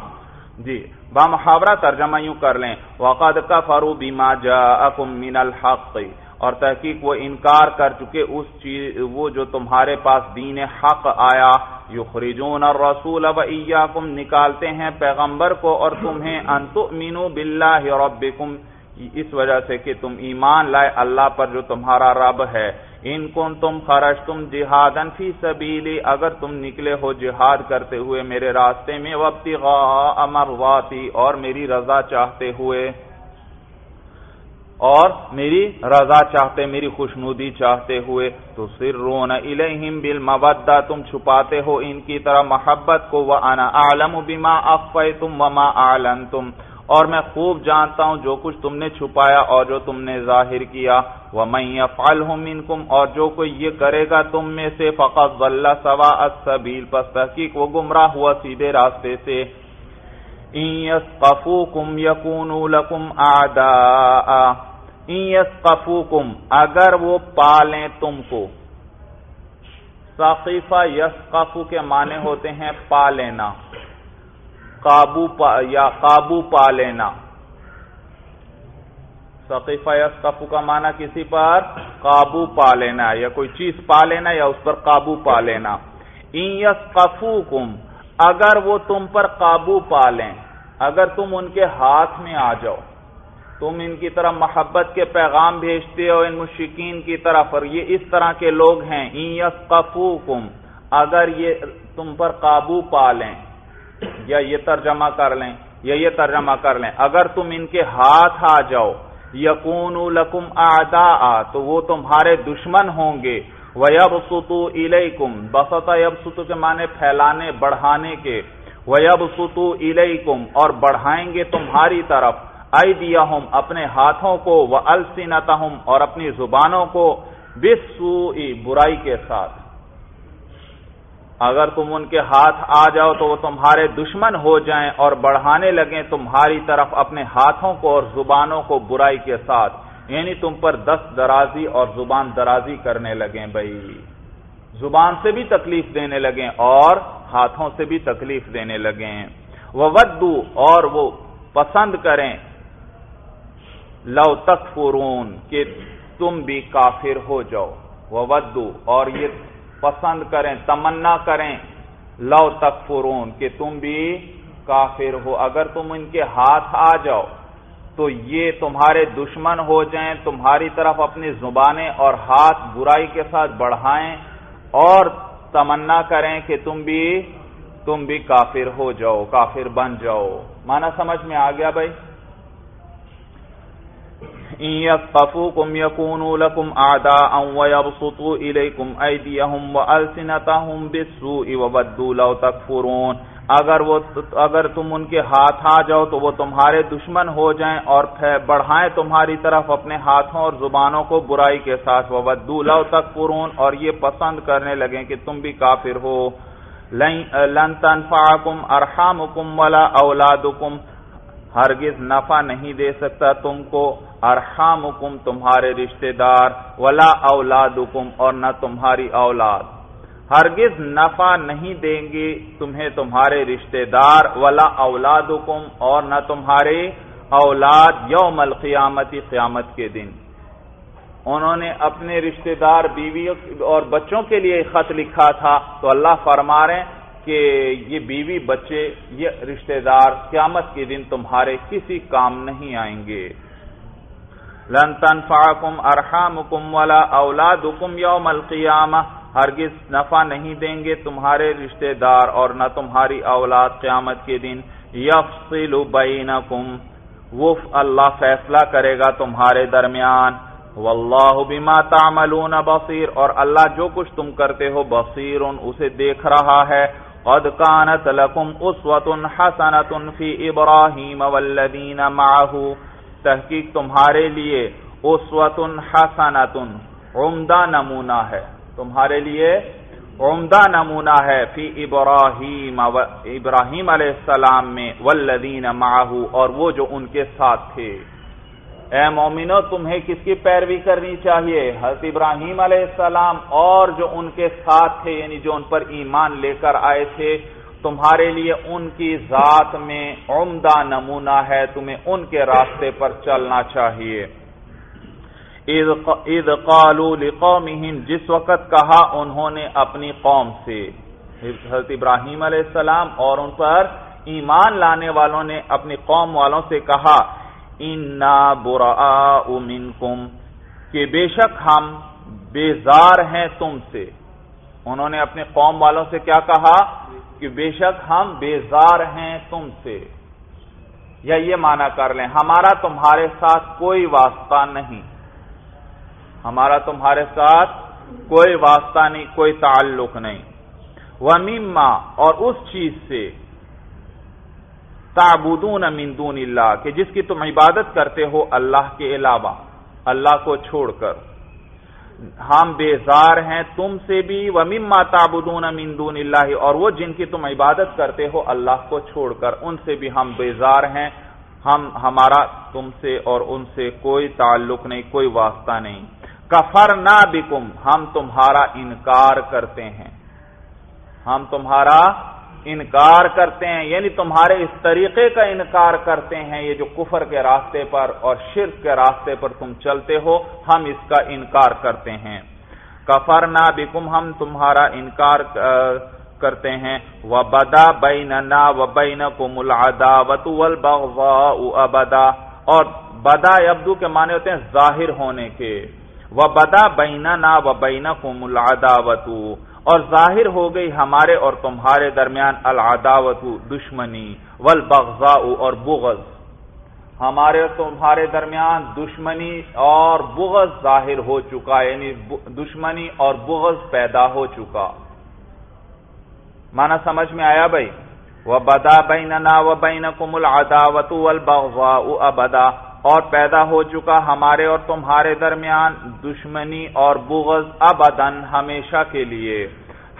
جی۔ بامحاورہ ترجمہ یوں کر لیں، وقد کفروا بما جاءکم من الحق۔ اور تحقیق وہ انکار کر چکے، اس چیز، وہ جو تمہارے پاس دین حق آیا۔ یخرجون الرسول و ایاکم نکالتے ہیں پیغمبر کو اور تمہیں۔ ان تؤمنوا باللہ ربکم اس وجہ سے کہ تم ایمان لائے اللہ پر جو تمہارا رب ہے۔ ان کن تم خرج تم جہاد فی سبیلی، اگر تم نکلے ہو جہاد کرتے ہوئے میرے راستے میں، وابتغاء امرواتی اور میری رضا چاہتے ہوئے۔ اور میری رضا چاہتے، میری خوشنودی چاہتے ہوئے۔ تو سر رون الیہم بالمودہ، تم چھپاتے ہو ان کی طرح محبت کو وَأَنَا أَعْلَمُ بِمَا أَخْفَيْتُمْ وَمَا أَعْلَنْتُمْ اور میں خوب جانتا ہوں جو کچھ تم نے چھپایا اور جو تم نے ظاہر کیا۔ وَمَن يَفْعَلْهُ مِنْكُمْ اور جو کوئی یہ کرے گا تم میں سے، فَقَدْ ضَلَّ سَوَاءَ السَّبِيلِ پس تحقیق وہ گمراہ ہوا سیدھے راستے سے۔ إِن يَسْقَفُوكُمْ يَكُونُوا لَكُمْ أَعْدَاءً۔ اگر وہ پالیں تم کو۔ ثقیفہ یسقفو کے معنی ہوتے ہیں پا لینا قابو پا یا قابو پا لینا۔ ثقیفہ یسقفو کا معنی کسی پر قابو پا لینا یا کوئی چیز پا لینا یا اس پر قابو پا لینا۔ یسقفوکم اگر وہ تم پر قابو پا لیں، اگر تم ان کے ہاتھ میں آ جاؤ۔ تم ان کی طرف محبت کے پیغام بھیجتے ہو، ان مشکین کی طرف، اور یہ اس طرح کے لوگ ہیں۔ اگر یہ تم پر قابو پا لیں۔ یا یہ ترجمہ کر لیں، یا یہ ترجمہ کر لیں۔ اگر تم ان کے ہاتھ آ جاؤ یقون لکم آدا تو وہ تمہارے دشمن ہوں گے۔ ویب ستو الم بستا یب ستو کے معنی پھیلانے، بڑھانے کے۔ ویب ستو الم اور بڑھائیں گے تمہاری طرف۔ ایدیہم اپنے ہاتھوں کو۔ وہ السنتہم اور اپنی زبانوں کو۔ بسوئی برائی کے ساتھ۔ اگر تم ان کے ہاتھ آ جاؤ تو وہ تمہارے دشمن ہو جائیں اور بڑھانے لگیں تمہاری طرف اپنے ہاتھوں کو اور زبانوں کو برائی کے ساتھ۔ یعنی تم پر دست درازی اور زبان درازی کرنے لگیں بھائی۔ زبان سے بھی تکلیف دینے لگیں اور ہاتھوں سے بھی تکلیف دینے لگیں۔ وہ ودو اور وہ پسند کریں۔ لو تک فرون کہ تم بھی کافر ہو جاؤ۔ وہ ودو اور یہ پسند کریں، تمنا کریں۔ لو تک فرون کہ تم بھی کافر ہو۔ اگر تم ان کے ہاتھ آ جاؤ، تو یہ تمہارے دشمن ہو جائیں، تمہاری طرف اپنی زبانیں اور ہاتھ برائی کے ساتھ بڑھائیں اور تمنا کریں کہ تم بھی تم بھی کافر ہو جاؤ، کافر بن جاؤ۔ مانا سمجھ میں آ گیا بھائی؟ يثقفوكم يكونوا لكم أعداء ويبسطوا إليكم أيديهم وألسنتهم بالسوء وبدوا لو تكفرون۔ اگر وہ اگر تم ان کے ہاتھ آ جاؤ تو وہ تمہارے دشمن ہو جائیں اور بڑھائیں تمہاری طرف اپنے ہاتھوں اور زبانوں کو برائی کے ساتھ۔ وہ بدو لو تک اور یہ پسند کرنے لگیں کہ تم بھی کافر ہو۔ لن تنفعکم ارحامکم ولا اولادکم ہرگز نفع نہیں دے سکتا تم کو، ارحامکم تمہارے رشتہ دار، ولا اولادکم اور نہ تمہاری اولاد۔ ہرگز نفع نہیں دیں گے تمہیں تمہارے رشتہ دار، ولا اولادکم اور نہ تمہارے اولاد یوم القیامتی قیامت کے دن۔ انہوں نے اپنے رشتہ دار بیوی اور بچوں کے لیے خط لکھا تھا تو اللہ فرما رہے ہیں کہ یہ بیوی بچے، یہ رشتہ دار قیامت کے دن تمہارے کسی کام نہیں آئیں گے۔ لن تنفعکم ارحامکم ولا اولادکم یوم القیامہ۔ ہرگز نفع نہیں دیں گے تمہارے رشتہ دار اور نہ تمہاری اولاد قیامت کے دن۔ یفصل بینکم۔ وف اللہ فیصلہ کرے گا تمہارے درمیان۔ واللہ بما تعملون بصیر۔ اور اللہ جو کچھ تم کرتے ہو بصیر، اسے دیکھ رہا ہے۔ قد كانت لكم اسوة حسنة في ابراہیم والذین معه۔ تحقیق تمہارے لیے اسوة حسنة، عمدہ نمونہ ہے۔ تمہارے لیے عمدہ نمونہ ہے۔ فی ابراہیم ابراہیم علیہ السلام میں والذین معه، اور وہ جو ان کے ساتھ تھے۔ اے مومنو، تمہیں کس کی پیروی کرنی چاہیے؟ حضرت ابراہیم علیہ السلام اور جو ان کے ساتھ تھے یعنی جو ان پر ایمان لے کر آئے تھے، تمہارے لیے ان کی ذات میں عمدہ نمونہ ہے، تمہیں ان کے راستے پر چلنا چاہیے۔ اذ قالوا لقومهم جس وقت کہا انہوں نے اپنی قوم سے۔ حضرت ابراہیم علیہ السلام اور ان پر ایمان لانے والوں نے اپنی قوم والوں سے کہا انا برا منکم کہ بے شک ہم بیزار ہیں تم سے۔ انہوں نے اپنے قوم والوں سے کیا کہا؟ کہ بے شک ہم بیزار ہیں تم سے۔ یا یہ مانا کر لیں، ہمارا تمہارے ساتھ کوئی واسطہ نہیں۔ ہمارا تمہارے ساتھ کوئی واسطہ نہیں، کوئی تعلق نہیں۔ وہ اور اس چیز سے۔ تعبدون من دون اللہ، کہ جس کی تم عبادت کرتے ہو اللہ کے علاوہ، اللہ کو چھوڑ کر۔ ہم بیزار ہیں تم سے بھی و مما تابدون من دون اللہ اور وہ جن کی تم عبادت کرتے ہو اللہ کو چھوڑ کر۔ ان سے بھی ہم بیزار ہیں، ہم، ہمارا تم سے اور ان سے کوئی تعلق نہیں، کوئی واسطہ نہیں۔ کفر نہ بکم، ہم تمہارا انکار کرتے ہیں۔ ہم تمہارا انکار کرتے ہیں یعنی تمہارے اس طریقے کا انکار کرتے ہیں، یہ جو کفر کے راستے پر اور شرک کے راستے پر تم چلتے ہو، ہم اس کا انکار کرتے ہیں۔ کفر نہ بکم، ہم تمہارا انکار کرتے ہیں۔ و بدا بین نا و بین کو ملادا ابدا اور بدا ابدو کے معنی ہوتے ہیں ظاہر ہونے کے۔ وہ بدا بین نا و بین کو اور ظاہر ہو گئی ہمارے اور تمہارے درمیان العداوت دشمنی والبغضاء اور بغض۔ ہمارے اور تمہارے درمیان دشمنی اور بغض ظاہر ہو چکا یعنی دشمنی اور بغض پیدا ہو چکا۔ مانا سمجھ میں آیا بھائی؟ وہ بدا بین نا و بین کمل اداوت ابدا اور پیدا ہو چکا ہمارے اور تمہارے درمیان دشمنی اور بغض ابدن ہمیشہ کے لیے۔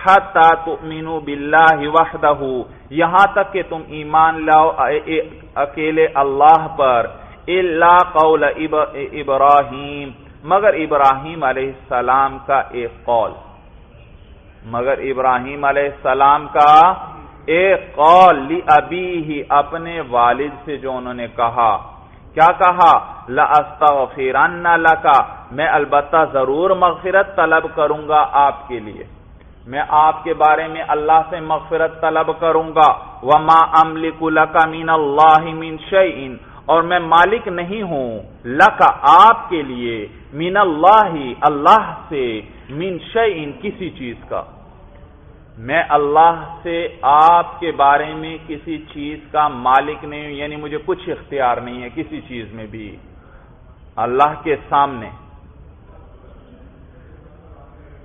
حتی تؤمنو باللہ وحدہ۔ یہاں تک کہ تم ایمان لاؤ اکیلے اللہ پر۔ اللہ قول ابراہیم۔ مگر ابراہیم علیہ السلام کا ایک قول۔ مگر ابراہیم علیہ السلام کا ایک قول۔ لی ابی ہی اپنے والد سے جو انہوں نے کہا۔ کیا کہا؟ لَأَسْتَغْفِرَنَّ لَكَ میں البتہ ضرور مغفرت طلب کروں گا آپ کے لیے۔ میں آپ کے بارے میں اللہ سے مغفرت طلب کروں گا۔ وَمَا أَمْلِكُ لَكَ مِنَ اللَّهِ مِنْ شَيْءٍ اور میں مالک نہیں ہوں لکا آپ کے لیے، من اللہ اللہ سے من شیئن کسی چیز کا۔ میں اللہ سے آپ کے بارے میں کسی چیز کا مالک نہیں ہوں یعنی مجھے کچھ اختیار نہیں ہے کسی چیز میں بھی۔ اللہ کے سامنے۔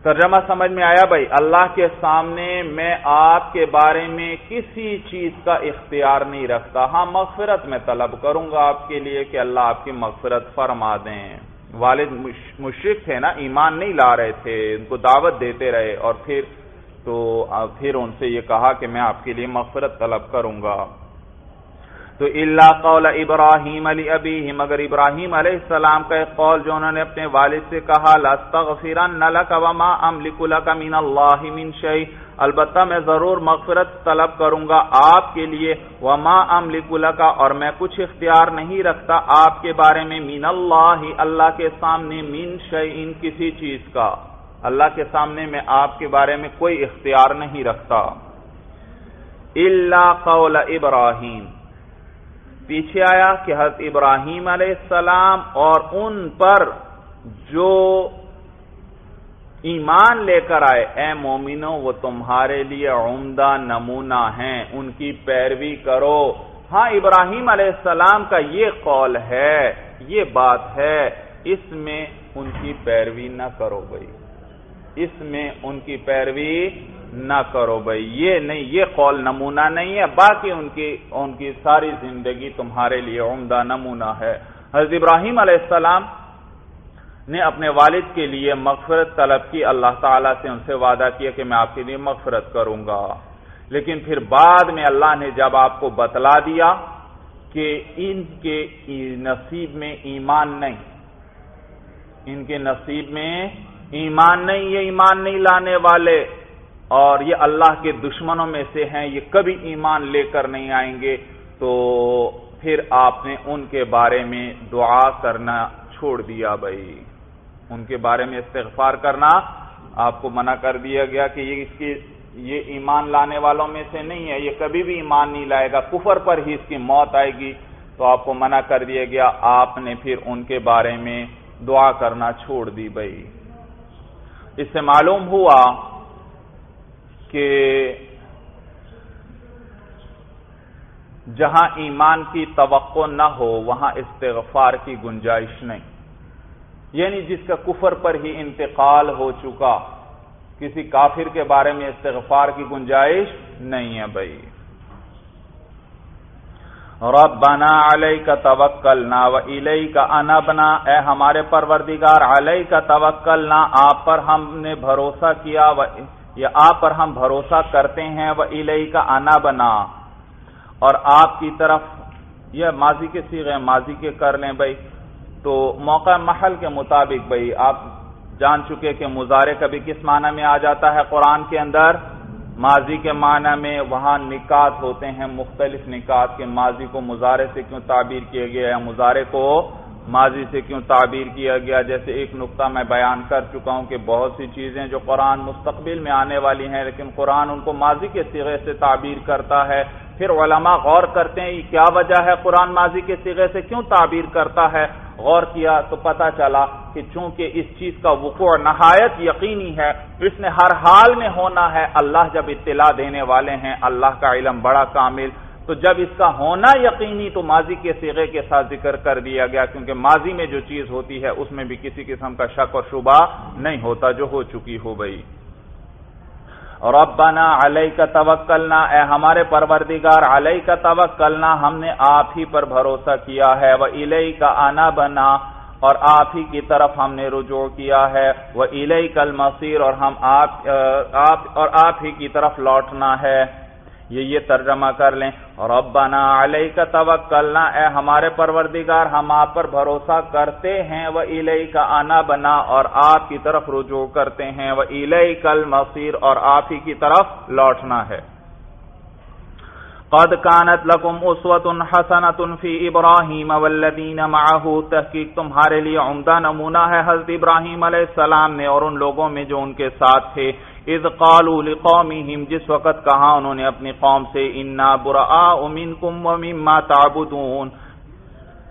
ترجمہ سمجھ میں آیا بھائی؟ اللہ کے سامنے میں آپ کے بارے میں کسی چیز کا اختیار نہیں رکھتا۔ ہاں مغفرت میں طلب کروں گا آپ کے لیے کہ اللہ آپ کی مغفرت فرما دیں۔ والد مشرق تھے نا، ایمان نہیں لا رہے تھے، ان کو دعوت دیتے رہے اور پھر تو پھر ان سے یہ کہا کہ میں آپ کے لیے مغفرت طلب کروں گا۔ تو اللہ قول ابراہیم علی ابی مگر ابراہیم علیہ السلام کا ایک قول جو انہوں نے اپنے والد سے کہا وما املک لک من اللہ من شیء البتہ میں ضرور مغفرت طلب کروں گا آپ کے لیے، وما املک لک اور میں کچھ اختیار نہیں رکھتا آپ کے بارے میں، من اللہ اللہ کے سامنے، من شیء کسی چیز کا۔ اللہ کے سامنے میں آپ کے بارے میں کوئی اختیار نہیں رکھتا۔ اللہ قول ابراہیم پیچھے آیا کہ حضرت ابراہیم علیہ السلام اور ان پر جو ایمان لے کر آئے، اے مومنو وہ تمہارے لیے عمدہ نمونہ ہیں، ان کی پیروی کرو۔ ہاں ابراہیم علیہ السلام کا یہ قول ہے، یہ بات ہے، اس میں ان کی پیروی نہ کرو بھائی۔ اس میں ان کی پیروی نہ کرو بھائی۔ یہ نہیں، یہ قول نمونہ نہیں ہے، باقی ان کی ان کی ساری زندگی تمہارے لیے عمدہ نمونہ ہے۔ حضرت ابراہیم علیہ السلام نے اپنے والد کے لیے مغفرت طلب کی۔ اللہ تعالیٰ سے ان سے وعدہ کیا کہ میں آپ کے لیے مغفرت کروں گا۔ لیکن پھر بعد میں اللہ نے جب آپ کو بتلا دیا کہ ان کے نصیب میں ایمان نہیں، ان کے نصیب میں ایمان نہیں، یہ ایمان نہیں لانے والے۔ اور یہ اللہ کے دشمنوں میں سے ہیں، یہ کبھی ایمان لے کر نہیں آئیں گے۔ تو پھر آپ نے ان کے بارے میں دعا کرنا چھوڑ دیا بھائی۔ ان کے بارے میں استغفار کرنا آپ کو منع کر دیا گیا کہ یہ اس کی یہ ایمان لانے والوں میں سے نہیں ہے۔ یہ کبھی بھی ایمان نہیں لائے گا۔ کفر پر ہی اس کی موت آئے گی۔ تو آپ کو منع کر دیا گیا۔ آپ نے پھر ان کے بارے میں دعا کرنا چھوڑ دی بھائی۔ اس سے معلوم ہوا کہ جہاں ایمان کی توقع نہ ہو، وہاں استغفار کی گنجائش نہیں۔ یعنی جس کا کفر پر ہی انتقال ہو چکا، کسی کافر کے بارے میں استغفار کی گنجائش نہیں ہے بھائی۔ ربنا علیہ کا توکل نہ و علیہ کا انبنا، اے ہمارے پروردگار علیہ کا توکل نہ آپ پر ہم نے بھروسہ کیا یا آپ پر ہم بھروسہ کرتے ہیں وہ الہی کا آنا بنا اور آپ کی طرف، یہ ماضی کے سیغے ماضی کے کر لیں بھائی۔ تو موقع محل کے مطابق بھائی، آپ جان چکے کہ مظاہرے کبھی کس معنی میں آ جاتا ہے؟ قرآن کے اندر۔ ماضی کے معنی میں وہاں نکات ہوتے ہیں، مختلف نکات کے۔ ماضی کو مظاہرے سے کیوں تعبیر کیا گیا؟ ہے مظاہرے کو ماضی سے کیوں تعبیر کیا گیا؟ جیسے ایک نقطہ میں بیان کر چکا ہوں کہ بہت سی چیزیں جو قرآن مستقبل میں آنے والی ہیں، لیکن قرآن ان کو ماضی کے سیغے سے تعبیر کرتا ہے۔ پھر علماء غور کرتے ہیں کیا وجہ ہے قرآن ماضی کے سیغے سے کیوں تعبیر کرتا ہے؟ غور کیا تو پتا چلا کہ چونکہ اس چیز کا وقوع نہایت یقینی ہے، اس نے ہر حال میں ہونا ہے۔ اللہ جب اطلاع دینے والے ہیں، اللہ کا علم بڑا کامل۔ تو جب اس کا ہونا یقینی تو ماضی کے سیغے کے ساتھ ذکر کر دیا گیا، کیونکہ ماضی میں جو چیز ہوتی ہے، اس میں بھی کسی قسم کا شک اور شبہ نہیں ہوتا جو ہو چکی ہو گئی ربنا علیہ کا توکلنا، اے ہمارے پروردگار علیہ کا توکلنا، ہم نے آپ ہی پر بھروسہ کیا ہے وہ الہی کا آنا بنا، اور آپ ہی کی طرف ہم نے رجوع کیا ہے وہ الہی کل مسیر اور ہم آپ، اور آپ ہی کی طرف لوٹنا ہے۔ یہ یہ ترجمہ کر لیں۔ ربنا علیہ کا توکلنا۔ اے ہمارے پروردگار، ہم آپ پر بھروسہ کرتے ہیں۔ وہ علیہ کا آنا بنا اور آپ کی طرف رجوع کرتے ہیں۔ وہ علیہ کل مصیر اور آپ ہی کی طرف لوٹنا ہے۔ قد كانت لكم اسوه حسنه في ابراهيم والذين معه۔ تحقیق تمہارے لیے عمدہ نمونہ ہے۔ حضرت ابراہیم علیہ السلام نے اور ان لوگوں میں جو ان کے ساتھ تھے۔ اذ قالوا لقومهم، جس وقت کہا انہوں نے اپنی قوم سے، انا براء و مما تعبدون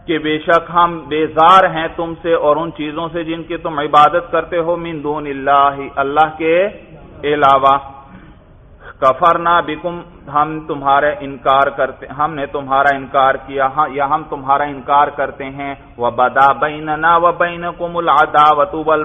کہ بے شک ہم بیزار ہیں تم سے اور ان چیزوں سے جن کی تم عبادت کرتے ہو من دون اللہ اللہ کے علاوہ۔ کفرنا بکم، ہم تمہارے انکار کرتے، ہم نے تمہارا انکار کیا ہاں، یا ہم تمہارا انکار کرتے ہیں وہ بدا بیننا و بین کم الدا وطوبل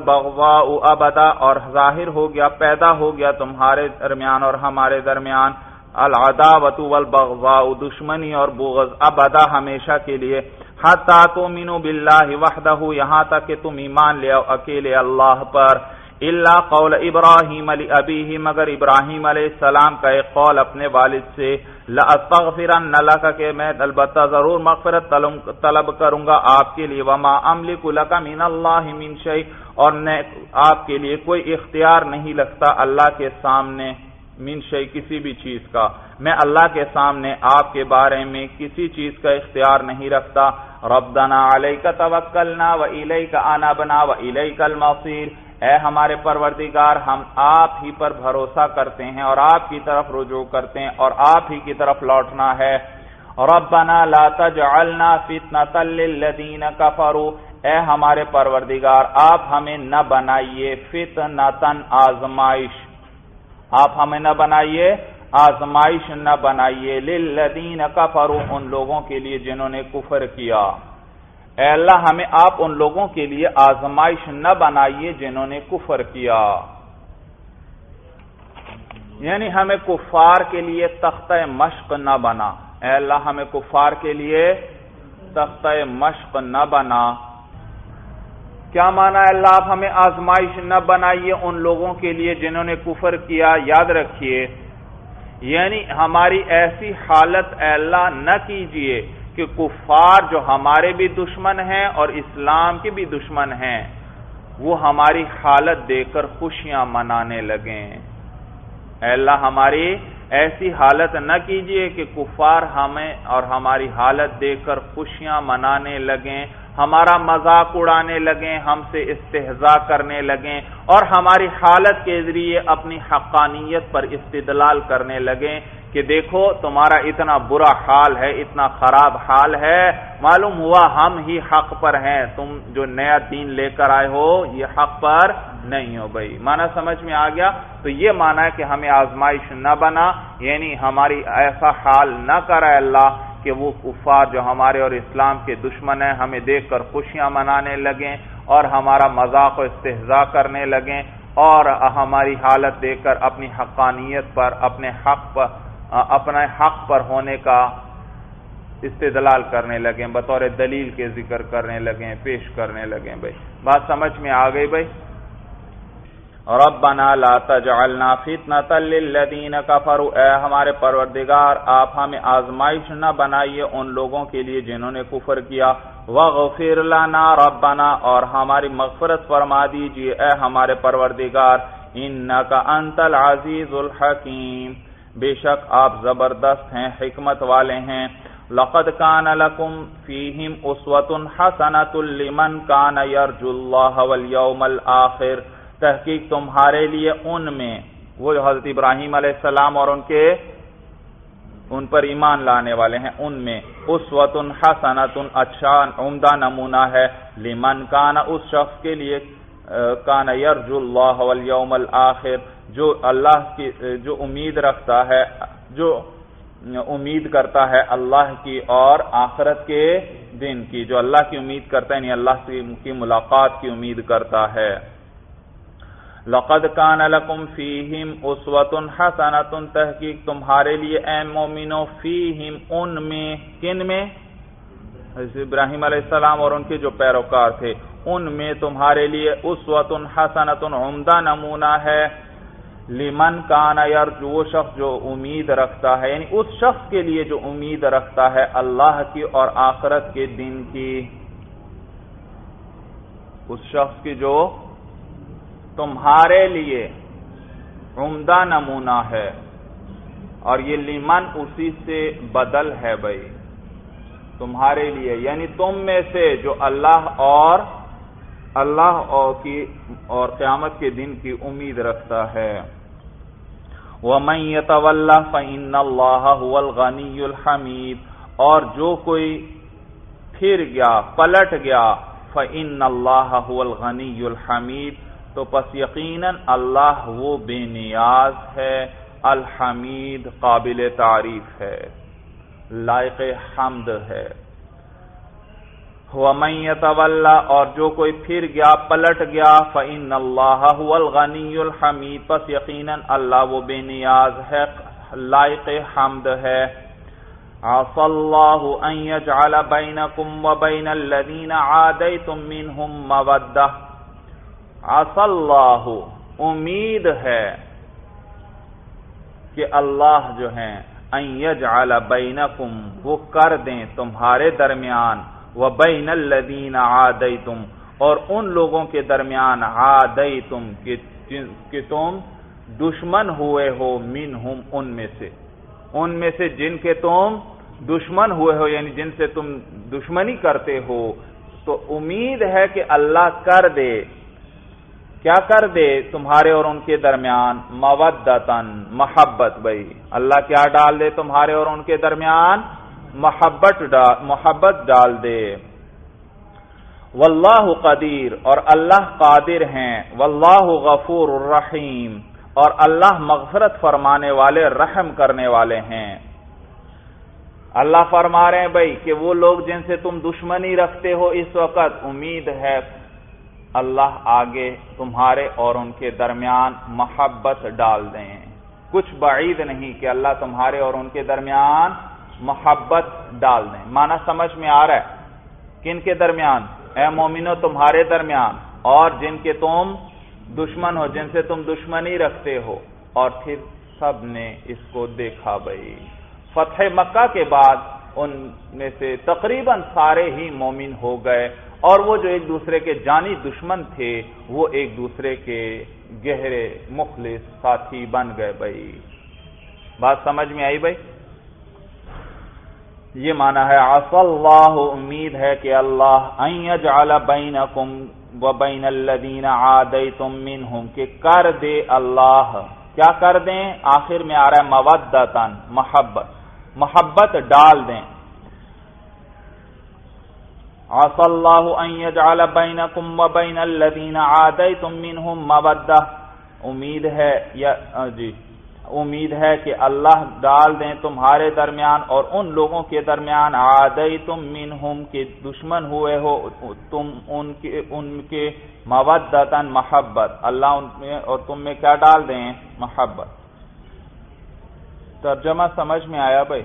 ابدا اور ظاہر ہو گیا، پیدا ہو گیا تمہارے درمیان اور ہمارے درمیان الدا وطول بغوا دشمنی اور بغض ابدا ہمیشہ کے لیے۔ حتا تو مینو بلّہ وحدہ یہاں تک کہ تم ایمان لے اکیلے اللہ پر۔ اللہ قول ابراہیم علی ابی مگر ابراہیم علیہ السلام کا ایک قول اپنے والد سے، لَأَسْتَغْفِرَنَّ لَكَ کہ میں البتہ ضرور مغفرت طلب کروں گا آپ کے لیے، وما املک لک من اللہ من شیء اور آپ کے لیے کوئی اختیار نہیں لگتا اللہ کے سامنے من شیء کسی بھی چیز کا۔ میں اللہ کے سامنے آپ کے بارے میں کسی چیز کا اختیار نہیں رکھتا۔ ربنا علیک توکلنا و الیک انابنا و الیک المصیر اے ہمارے پروردگار، ہم آپ ہی پر بھروسہ کرتے ہیں اور آپ کی طرف رجوع کرتے ہیں اور آپ ہی کی طرف لوٹنا ہے۔ ربنا لا تجعلنا فتنة للذین کفروا۔ اے ہمارے پروردگار، آپ ہمیں نہ بنائیے فتنتن آزمائش۔ آپ ہمیں نہ بنائیے آزمائش، نہ بنائیے۔ للذین کفروا، ان لوگوں کے لیے جنہوں نے کفر کیا۔ اے اللہ، ہمیں آپ ان لوگوں کے لیے آزمائش نہ بنائیے جنہوں نے کفر کیا۔ یعنی ہمیں کفار کے لیے تختہ مشق نہ بنا۔ اے اللہ، ہمیں کفار کے لیے تختہ مشق نہ بنا۔ کیا مانا ہے اللہ، آپ ہمیں آزمائش نہ بنائیے ان لوگوں کے لیے جنہوں نے کفر کیا؟ یاد رکھیے یعنی ہماری ایسی حالت اے اللہ نہ کیجیے کہ کفار جو ہمارے بھی دشمن ہیں اور اسلام کے بھی دشمن ہیں، وہ ہماری حالت دیکھ کر خوشیاں منانے لگیں۔ اے اللہ، ہماری ایسی حالت نہ کیجیے کہ کفار ہمیں اور ہماری حالت دیکھ کر خوشیاں منانے لگیں۔ ہمارا مذاق اڑانے لگیں، ہم سے استحضا کرنے لگیں اور ہماری حالت کے ذریعے اپنی حقانیت پر استدلال کرنے لگیں کہ دیکھو، تمہارا اتنا برا حال ہے، اتنا خراب حال ہے، معلوم ہوا ہم ہی حق پر ہیں، تم جو نیا دین لے کر آئے ہو، یہ حق پر نہیں ہو بھائی۔ مانا سمجھ میں آ گیا؟ تو یہ مانا ہے کہ ہمیں آزمائش نہ بنا یعنی ہماری ایسا حال نہ کرائے اللہ کہ وہ کفار جو ہمارے اور اسلام کے دشمن ہیں، ہمیں دیکھ کر خوشیاں منانے لگیں اور ہمارا مذاق و استحضاء کرنے لگیں اور ہماری حالت دیکھ کر اپنی حقانیت پر، اپنے حق پر، اپنے حق پر ہونے کا استدلال کرنے لگیں، بطور دلیل کے ذکر کرنے لگیں، پیش کرنے لگیں بھائی۔ بات سمجھ میں آ گئی بھائی؟ ربنا لا تجعلنا فتنة للذین کفروا۔ اے ہمارے پروردگار، آپ ہمیں آزمائش نہ بنائیے ان لوگوں کے لیے جنہوں نے کفر کیا۔ وغفر لنا ربنا، اور ہماری مغفرت فرما دیجیے اے ہمارے پروردگار، انکا انت العزیز الحکیم۔ بے شک آپ زبردست ہیں، حکمت والے ہیں۔ لقد کان لکم فیہم اسوت حسنت لمن کان یرجو اللہ والیوم الاخر تحقیق تمہارے لیے ان میں۔ وہ جو حضرت ابراہیم علیہ السلام اور ان کے ان پر ایمان لانے والے ہیں، ان میں۔ اس اسوت حسنت اچھا عمدہ نمونہ ہے۔ لمن کان، اس شخص کے لیے کان یرجو اللہ والیوم الاخر۔ جو اللہ کی، جو امید رکھتا ہے، جو امید کرتا ہے اللہ کی اور آخرت کے دن کی۔ جو اللہ کی امید کرتا ہے یعنی اللہ کی ملاقات کی امید کرتا ہے۔ لقد کان لکم فیہم اسوت حسنت تحقیق تمہارے لیے اے مومنو فیہم ان میں، کن میں؟ ابراہیم علیہ السلام اور ان کے جو پیروکار تھے، ان میں تمہارے لیے اسوت حسنت عمدہ نمونہ ہے۔ لمن کانا یار وہ شخص جو امید رکھتا ہے یعنی اس شخص کے لیے جو امید رکھتا ہے اللہ کی اور آخرت کے دن کی۔ اس شخص کی جو تمہارے لیے عمدہ نمونہ ہے اور یہ لیمن اسی سے بدل ہے بھائی۔ تمہارے لیے یعنی تم میں سے جو اللہ اور اللہ اور کی، اور قیامت کے دن کی امید رکھتا ہے۔ وَمَن يَتَوَلَّ فَإِنَّ اللَّهَ هُوَ الْغَنِيُّ الْحَمِيدُ۔ اور جو کوئی پھر گیا، پلٹ گیا، فَإِنَّ اللَّهَ هُوَ الْغَنِيُّ الْحَمِيدُ۔ تو پس یقیناً اللہ وہ بے نیاز ہے، الحمید قابل تعریف ہے، لائق حمد ہے۔ وَمَن يَتَوَلَّ اور جو کوئی پھر گیا، پلٹ گیا، فَإِنَّ اللَّهَ هُوَ الْغَنِيُّ الْحَمِيدُ، پس یقیناً اللہ وہ بے نیاز ہے، لائق حمد ہے۔ عَصَى اللَّهُ أَن يَجْعَلَ بَيْنَكُمْ وَبَيْنَ الَّذِينَ عَادَيْتُم مِّنْهُم مَّوَدَّةً۔ اللہ امید ہے کہ اللہ جو ہیں یجعل بینکم، وہ کر دیں تمہارے درمیان وہ بین الدین آدئی تم اور ان لوگوں کے درمیان آدئی تم کہ تم دشمن ہوئے ہو من ان میں سے۔ ان میں سے جن کے تم دشمن ہوئے ہو یعنی جن سے تم دشمنی کرتے ہو، تو امید ہے کہ اللہ کر دے۔ کیا کر دے تمہارے اور ان کے درمیان مودتن محبت بھائی۔ اللہ کیا ڈال دے تمہارے اور ان کے درمیان؟ محبت محبت ڈال دے۔ واللہ قدیر، اور اللہ قادر ہیں۔ واللہ غفور الرحیم، اور اللہ مغفرت فرمانے والے، رحم کرنے والے ہیں۔ اللہ فرما رہے ہیں بھائی کہ وہ لوگ جن سے تم دشمنی رکھتے ہو اس وقت، امید ہے۔ اللہ آگے تمہارے اور ان کے درمیان محبت ڈال دیں۔ کچھ بعید نہیں کہ اللہ تمہارے اور ان کے درمیان محبت ڈال دیں۔ مانا سمجھ میں آ رہا ہے؟ کن کے درمیان؟ اے مومنو، تمہارے درمیان۔ اور جن کے تم دشمن ہو، جن سے تم دشمنی رکھتے ہو۔ اور پھر سب نے اس کو دیکھا بھائی۔ فتح مکہ کے بعد ان میں سے تقریباً سارے ہی مومن ہو گئے۔ اور وہ جو ایک دوسرے کے جانی دشمن تھے، وہ ایک دوسرے کے گہرے مخلص ساتھی بن گئے بھائی۔ بات سمجھ میں آئی بھائی؟ یہ مانا ہے آص اللہ امید ہے کہ اللہ بینکم و بین الذین عادیتم منہم کہ کر دے اللہ۔ کیا کر دیں؟ آخر میں آ رہا ہے مودتن محبت۔ محبت ڈال دیں۔ عصى الله ان يجعل بينكم وبين الذين عاديتم منهم موده امید ہے یا جی. امید ہے کہ اللہ ڈال دیں تمہارے درمیان اور ان لوگوں کے درمیان آدئی تم منہم کے دشمن ہوئے ہو، تم ان کے ان کے مودتن محبت. اللہ ان میں اور تم میں کیا ڈال دیں؟ محبت. ترجمہ سمجھ میں آیا بھائی؟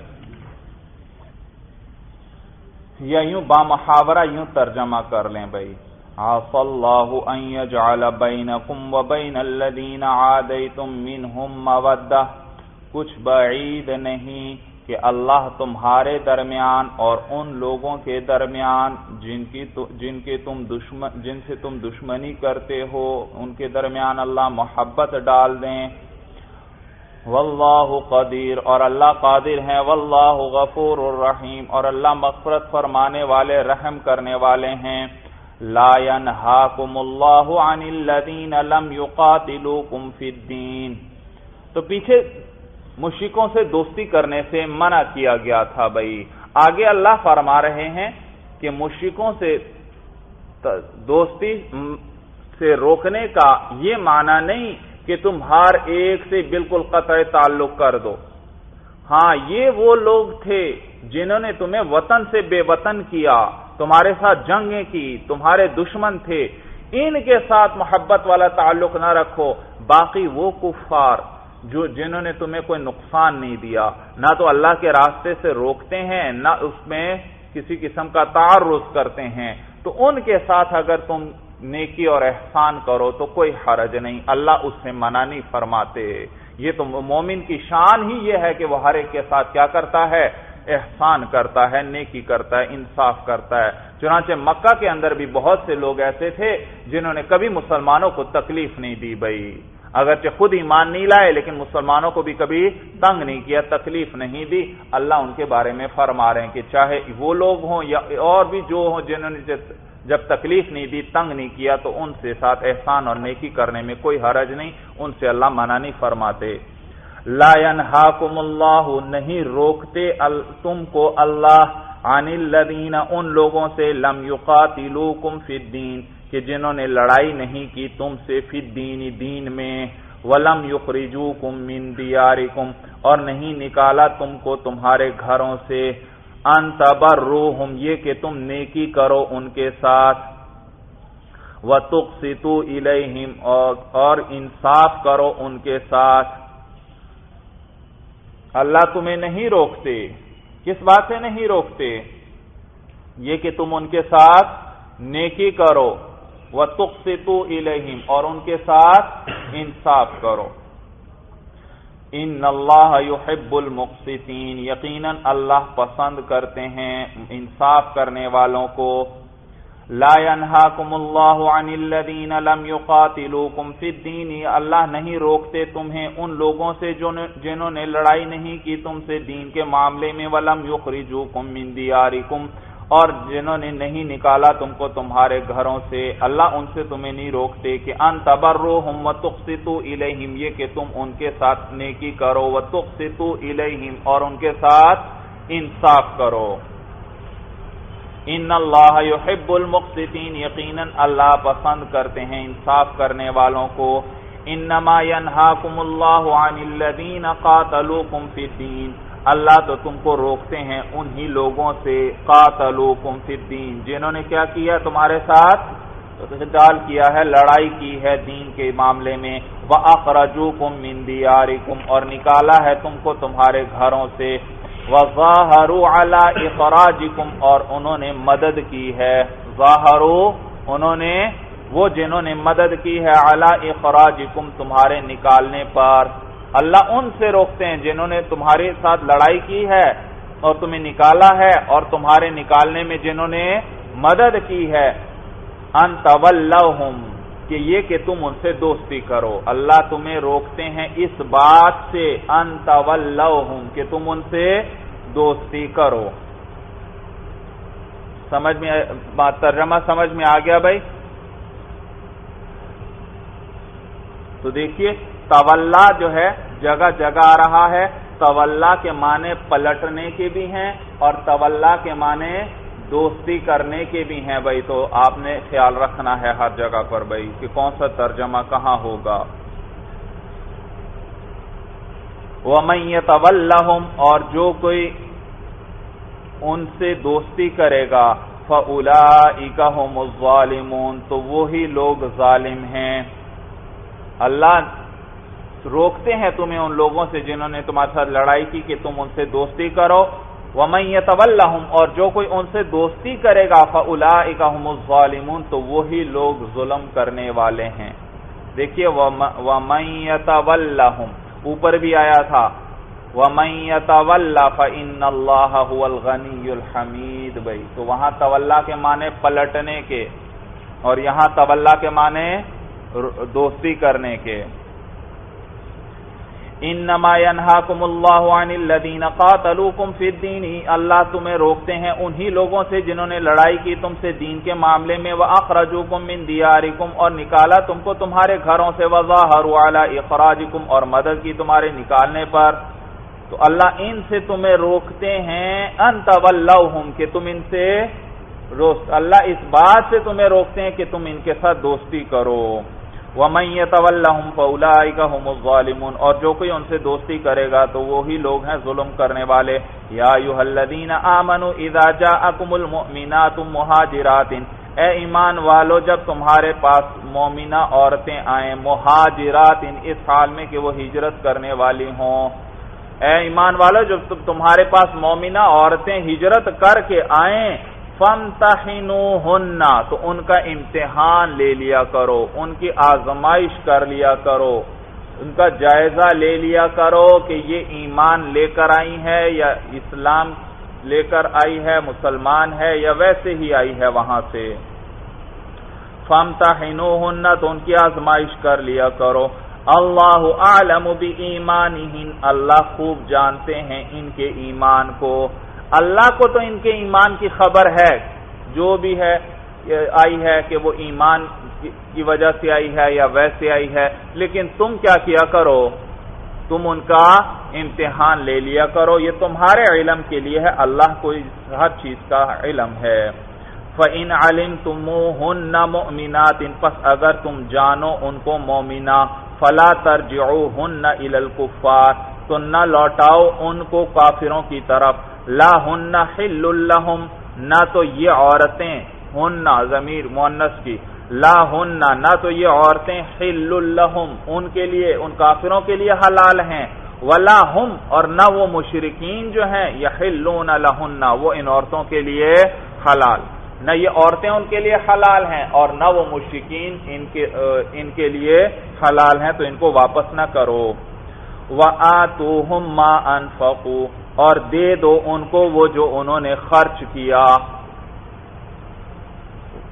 یا یوں با محاورہ یوں ترجمہ کر لیں بھائی۔ آف اللہ ان یجعل بینکم و بین الذین عادیتم منہم مودہ کچھ بعید نہیں کہ اللہ تمہارے درمیان اور ان لوگوں کے درمیان جن کی جن کے تم دشمن جن سے تم دشمنی کرتے ہو، ان کے درمیان اللہ محبت ڈال دیں۔ واللہ قدیر اور اللہ قادر ہیں، واللہ غفور الرحیم اور اللہ مغفرت فرمانے والے، رحم کرنے والے ہیں۔ لا ينهاكم الله عن الذين لم يقاتلوكم في الدين تو پیچھے مشرکوں سے دوستی کرنے سے منع کیا گیا تھا بھائی۔ آگے اللہ فرما رہے ہیں کہ مشرکوں سے دوستی سے روکنے کا یہ معنی نہیں کہ تم ہر ایک سے بالکل قطع تعلق کر دو۔ ہاں یہ وہ لوگ تھے جنہوں نے تمہیں وطن سے بے وطن کیا، تمہارے ساتھ جنگیں کی، تمہارے دشمن تھے۔ ان کے ساتھ محبت والا تعلق نہ رکھو، باقی وہ کفار جو جنہوں نے تمہیں کوئی نقصان نہیں دیا۔ نہ تو اللہ کے راستے سے روکتے ہیں، نہ اس میں کسی قسم کا تعارض کرتے ہیں۔ تو ان کے ساتھ اگر تم نیکی اور احسان کرو تو کوئی حرج نہیں۔ اللہ اس سے منع نہیں فرماتے۔ یہ تو مومن کی شان ہی یہ ہے کہ وہ ہر ایک کے ساتھ کیا کرتا ہے؟ احسان کرتا ہے، نیکی کرتا ہے، انصاف کرتا ہے۔ چنانچہ مکہ کے اندر بھی بہت سے لوگ ایسے تھے جنہوں نے کبھی مسلمانوں کو تکلیف نہیں دی بھائی اگرچہ خود ایمان نہیں لائے، لیکن مسلمانوں کو بھی کبھی تنگ نہیں کیا، تکلیف نہیں دی۔ اللہ ان کے بارے میں فرما رہے ہیں کہ چاہے وہ لوگ ہوں یا اور بھی جو ہوں جنہوں نے جب تکلیف نہیں دی، تنگ نہیں کیا، تو ان سے ساتھ احسان اور نیکی کرنے میں کوئی حرج نہیں، ان سے اللہ منع نہیں فرماتے۔ لا ينهاكم اللہ، نہیں روکتے تم کو اللہ، عن الذین، ان لوگوں سے لم يقاتلوكم فی الدین، کہ جنہوں نے لڑائی نہیں کی تم سے فی الدین، دین میں۔ ولم یخرجوکم من دیارکم، اور نہیں نکالا تم کو تمہارے گھروں سے۔ ان تبروہم یہ کہ تم نیکی کرو ان کے ساتھ۔ و وتقسطوا الیہم اور انصاف کرو ان کے ساتھ۔ اللہ تمہیں نہیں روکتے۔ کس بات سے نہیں روکتے؟ یہ کہ تم ان کے ساتھ نیکی کرو۔ وہ تخصو الہم اور ان کے ساتھ انصاف کرو۔ ان اللہ یحب المقسطین، یقیناً اللہ پسند کرتے ہیں انصاف کرنے والوں کو۔ لا ينهاكم الله عن الذين لم يقاتلوكم في الدين اللہ نہیں روکتے تمہیں ان لوگوں سے جنہوں نے لڑائی نہیں کی تم سے دین کے معاملے میں، ولم يخرجوكم من دياركم اور جنہوں نے نہیں نکالا تم کو تمہارے گھروں سے، اللہ ان سے تمہیں نہیں روکتے کہ ان تبروہم وتقسطوا الیہم، یہ کہ تم ان کے ساتھ نیکی کرو وتقسطوا الیہم، اور ان کے ساتھ انصاف کرو۔ ان اللہ یحب المقسطین، یقیناً اللہ پسند کرتے ہیں انصاف کرنے والوں کو۔ انما ينهاكم الله عن الذين قاتلوكم في الدين اللہ تو تم کو روکتے ہیں انہی لوگوں سے قاتلوكم في الدين جنہوں نے کیا کیا تمہارے ساتھ؟ قتال کیا ہے، لڑائی کی ہے دین کے معاملے میں۔ واخرجوكم من دياركم، اور نکالا ہے تم کو تمہارے گھروں سے۔ وظاہروا علی اخراجکم اور انہوں نے مدد کی ہے۔ ظاہرو انہوں نے، وہ جنہوں نے مدد کی ہے علی اخراجکم تمہارے نکالنے پر۔ اللہ ان سے روکتے ہیں جنہوں نے تمہارے ساتھ لڑائی کی ہے اور تمہیں نکالا ہے اور تمہارے نکالنے میں جنہوں نے مدد کی ہے۔ ان طلحم کہ یہ کہ تم ان سے دوستی کرو۔ اللہ تمہیں روکتے ہیں اس بات سے۔ کہ تم ان سے دوستی کرو۔ سمجھ میں ترجمہ سمجھ میں آ گیا بھائی؟ تو دیکھیے طلّہ جو ہے جگہ جگہ آ رہا ہے۔ طلّہ کے معنی پلٹنے کے بھی ہیں اور طلّہ کے معنی دوستی کرنے کے بھی ہیں بھائی۔ تو آپ نے خیال رکھنا ہے ہر جگہ پر بھائی کہ کون سا ترجمہ کہاں ہوگا۔ وہ میں اور جو کوئی ان سے دوستی کرے گا فلا ظالمون تو وہی لوگ ظالم ہیں۔ اللہ روکتے ہیں تمہیں ان لوگوں سے جنہوں نے تمہارے ساتھ لڑائی کی کہ تم ان سے دوستی کرو۔ وَمَن اور جو کوئی ان سے دوستی کرے گا، فَأُولَئِكَ الظَّالِمُونَ، تو وہی لوگ ظلم کرنے والے ہیں۔ دیکھیے وَمَن يَتَوَلَّهُمْ، اوپر بھی آیا تھا۔ وَمَن يَتَوَلَّ، فَإِنَّ اللَّهَ هُوَ الْغَنِيُّ الْحَمِيدُ۔ تو وہاں تولا کے معنی پلٹنے کے، اور یہاں تولا کے معنی دوستی کرنے کے۔ انما ينهاكم الله عن الذين قاتلوكم في الدين اللہ تمہیں روکتے ہیں انہی لوگوں سے جنہوں نے لڑائی کی تم سے دین کے معاملے میں واخرجوكم من دياركم، اور نکالا تم کو تمہارے گھروں سے، وظاهروا على اخراجكم اور مدد کی تمہارے نکالنے پر۔ تو اللہ ان سے تمہیں روکتے ہیں ان تولوہم کہ تم ان سے اللہ اس بات سے تمہیں روکتے ہیں کہ تم ان کے ساتھ دوستی کرو۔ وَمَن يَتَوَلَّهُمْ فَأُولَئِكَ هُمُ الظَّالِمُونَ اور جو کوئی ان سے دوستی کرے گا تو وہی لوگ ہیں ظلم کرنے والے۔ یا ایھا الذین آمنوا اذا جاءکم المؤمنات مہاجرات۔ اے ایمان والو، جب تمہارے پاس مومنہ عورتیں آئیں، مہاجرات اس حال میں کہ وہ ہجرت کرنے والی ہوں۔ اے ایمان والو، جب تمہارے پاس مومنہ عورتیں ہجرت کر کے آئیں فَمْتَحِنُوهُنَّ تو ان کا امتحان لے لیا کرو، ان کی آزمائش کر لیا کرو، ان کا جائزہ لے لیا کرو کہ یہ ایمان لے کر آئی ہے یا اسلام لے کر آئی ہے، مسلمان ہے یا ویسے ہی آئی ہے وہاں سے۔ فَمْتَحِنُوهُنَّ تو ان کی آزمائش کر لیا کرو۔ اللہ عالم بھی ایمان اللہ خوب جانتے ہیں ان کے ایمان کو۔ اللہ کو تو ان کے ایمان کی خبر ہے، جو بھی ہے آئی ہے کہ وہ ایمان کی وجہ سے آئی ہے یا ویسے آئی ہے، لیکن تم کیا کیا کرو؟ تم ان کا امتحان لے لیا کرو۔ یہ تمہارے علم کے لیے ہے۔ اللہ کو ہر چیز کا علم ہے۔ فَإِنْ عَلِمْتُمُوهُنَّ مُؤْمِنَاتٍ، پس اگر تم جانو ان کو مومنہ، فَلَا تَرْجِعُوهُنَّ إِلَى الْكُفَّارِ، تو نہ لوٹاؤ ان کو کافروں کی طرف۔ لا ہن حل لهم نہ تو یہ عورتیں، ہن ضمیر مونس کی لا ہن نہ تو یہ عورتیں حل لهم ان کے لیے، ان کافروں کے لیے حلال ہیں۔ ولا ہم اور نہ وہ مشرقین جو ہیں، یحلون لهن وہ ان عورتوں کے لیے حلال۔ نہ یہ عورتیں ان کے لیے حلال ہیں، اور نہ وہ مشکین ان کے ان کے لیے حلال ہیں، تو ان کو واپس نہ کرو۔ وہ آ اور دے دو ان کو وہ جو انہوں نے خرچ کیا۔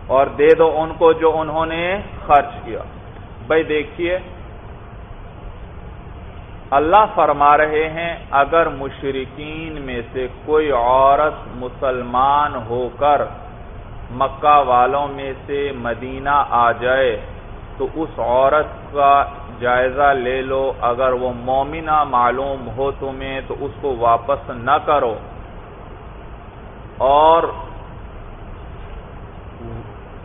اور دے دو ان کو جو انہوں نے خرچ کیا۔ بھائی دیکھیے، اللہ فرما رہے ہیں، اگر مشرقین میں سے کوئی عورت مسلمان ہو کر مکہ والوں میں سے مدینہ آ جائے، تو اس عورت کا جائزہ لے لو، اگر وہ مومنہ معلوم ہو تمہیں تو اس کو واپس نہ کرو۔ اور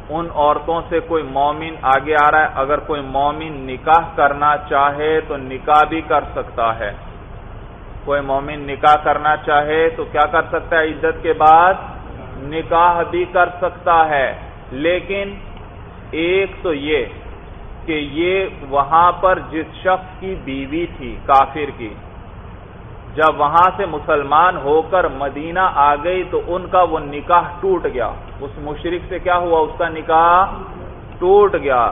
ان عورتوں سے کوئی مومن آگے آ رہا ہے، اگر کوئی مومن نکاح کرنا چاہے تو نکاح بھی کر سکتا ہے۔ کوئی مومن نکاح کرنا چاہے تو کیا کر سکتا ہے؟ عزت کے بعد نکاح بھی کر سکتا ہے۔ لیکن ایک تو یہ کہ یہ وہاں پر جس شخص کی بیوی تھی، کافر کی، جب وہاں سے مسلمان ہو کر مدینہ آ گئی تو ان کا وہ نکاح ٹوٹ گیا۔ اس مشرق سے کیا ہوا؟ اس کا نکاح ٹوٹ گیا۔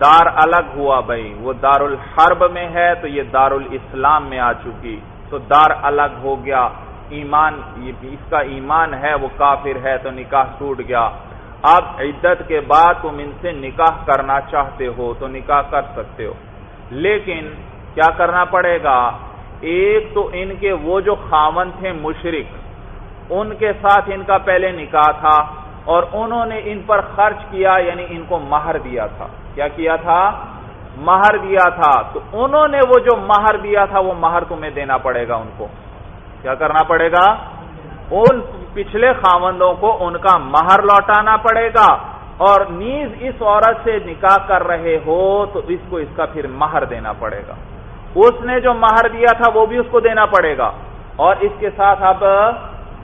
دار الگ ہوا بھائی۔ وہ دار الحرب میں ہے تو یہ دار الاسلام میں آ چکی۔ تو دار الگ ہو گیا۔ ایمان اس کا ایمان ہے، وہ کافر ہے تو نکاح ٹوٹ گیا۔ اب عدت کے بعد تم ان سے نکاح کرنا چاہتے ہو تو نکاح کر سکتے ہو۔ لیکن کیا کرنا پڑے گا؟ ایک تو ان کے وہ جو خاون تھے مشرق ان کے ساتھ ان کا پہلے نکاح تھا اور انہوں نے ان پر خرچ کیا یعنی ان کو مہر دیا تھا۔ کیا کیا تھا؟ مہر دیا تھا۔ تو انہوں نے وہ جو مہر دیا تھا، وہ مہر تمہیں دینا پڑے گا ان کو۔ کیا کرنا پڑے گا؟ ان پچھلے خاوندوں کو ان کا مہر لوٹانا پڑے گا اور نیز اس عورت سے نکاح کر رہے ہو تو اس کو اس کا پھر مہر دینا پڑے گا۔ اس نے جو مہر دیا تھا وہ بھی اس کو دینا پڑے گا۔ اور اس کے ساتھ آپ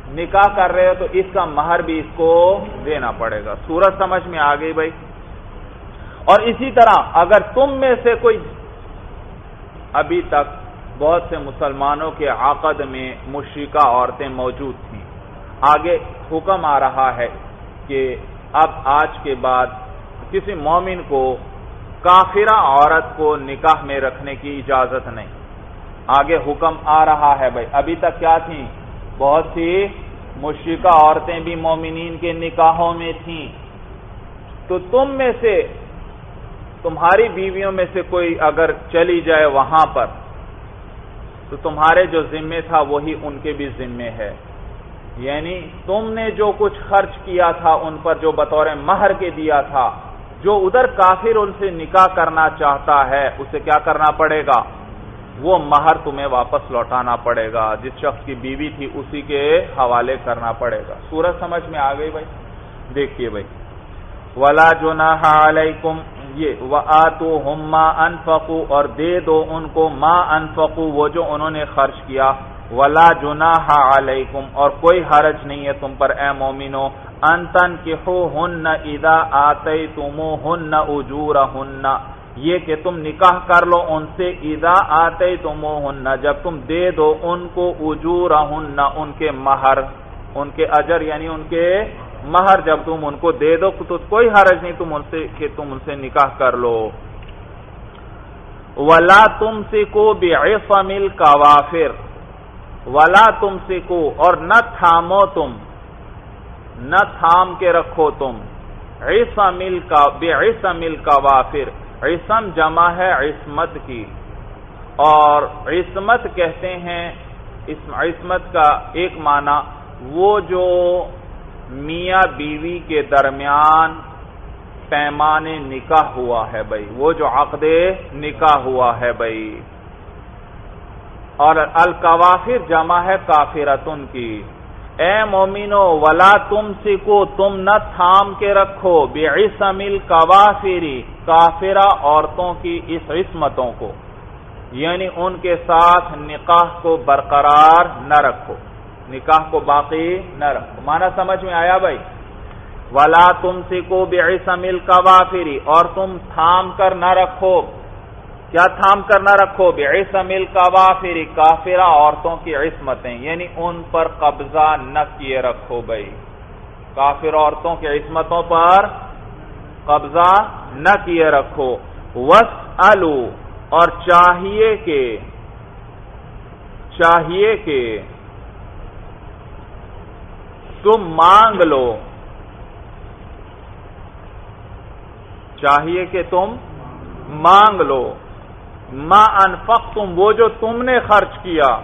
نکاح کر رہے ہو تو اس کا مہر بھی اس کو دینا پڑے گا۔ سورج سمجھ میں آ گئی بھائی۔ اور اسی طرح اگر تم میں سے کوئی ابھی تک بہت سے مسلمانوں کے عقد میں مشرقہ عورتیں موجود تھیں۔ آگے حکم آ رہا ہے کہ اب آج کے بعد کسی مومن کو کافرہ عورت کو نکاح میں رکھنے کی اجازت نہیں۔ آگے حکم آ رہا ہے بھائی۔ ابھی تک کیا تھیں؟ بہت سی مشرقہ عورتیں بھی مومنین کے نکاحوں میں تھیں۔ تو تم میں سے، تمہاری بیویوں میں سے کوئی اگر چلی جائے وہاں پر، تو تمہارے جو ذمے تھا وہی ان کے بھی ذمے ہے۔ یعنی تم نے جو کچھ خرچ کیا تھا ان پر جو بطور مہر کے دیا تھا، جو ادھر کافر ان سے نکاح کرنا چاہتا ہے، اسے کیا کرنا پڑے گا؟ وہ مہر تمہیں واپس لوٹانا پڑے گا، جس شخص کی بیوی تھی اسی کے حوالے کرنا پڑے گا۔ سورج سمجھ میں آ گئی بھائی؟ دیکھیے بھائی۔ ولا جو علیکم یہ وہ آتو ہما انفقو اور دے دو ان کو ماں انفقو وہ جو انہوں نے خرچ کیا۔ ولا جناح علیکم، اور کوئی حرج نہیں ہے تم پر، اے مومنو انتن کے ہن ادا آتے تم ہن اجور یہ کہ تم نکاح کر لو ان سے ادا آتے تم ہن جب تم دے دو ان کو اجور ان کے مہر، ان کے اجر یعنی ان کے مہر، جب تم ان کو دے دو، تو کوئی حرج نہیں تم ان سے کہ تم ان سے نکاح کر لو۔ ولا تم سے کو بے مل ولا تم سے کو اور نہ تھامو تم، نہ تھام کے رکھو تم۔ عصم کا بے عصم کا وافر عصم جمع ہے عصمت کی۔ اور عصمت کہتے ہیں عصمت کا ایک معنی، وہ جو میاں بیوی کے درمیان پیمانے نکاح ہوا ہے بھائی۔ وہ جو عقد نکاح ہوا ہے بھائی۔ اور الکوافر جمع ہے کافرتن کی۔ اے مومنو، ولا تم سکو تم نہ تھام کے رکھو۔ بے عصمل کوافری کافرہ عورتوں کی اس عصمتوں کو۔ یعنی ان کے ساتھ نکاح کو برقرار نہ رکھو۔ نکاح کو باقی نہ رکھو۔ مانا سمجھ میں آیا بھائی؟ ولا تم سکو بے عصمل کوافری اور تم تھام کر نہ رکھو۔ کیا تھام کر نہ رکھو؟ بے عصمل کافری کافرہ عورتوں کی عصمتیں یعنی ان پر قبضہ نہ کیے رکھو بھائی۔ کافر عورتوں کی عصمتوں پر قبضہ نہ کیے رکھو۔ وس اور چاہیے کہ چاہیے کہ تم مانگ لو۔ چاہیے کہ تم مانگ لو۔ ما انفق تم وہ جو تم نے خرچ کیا۔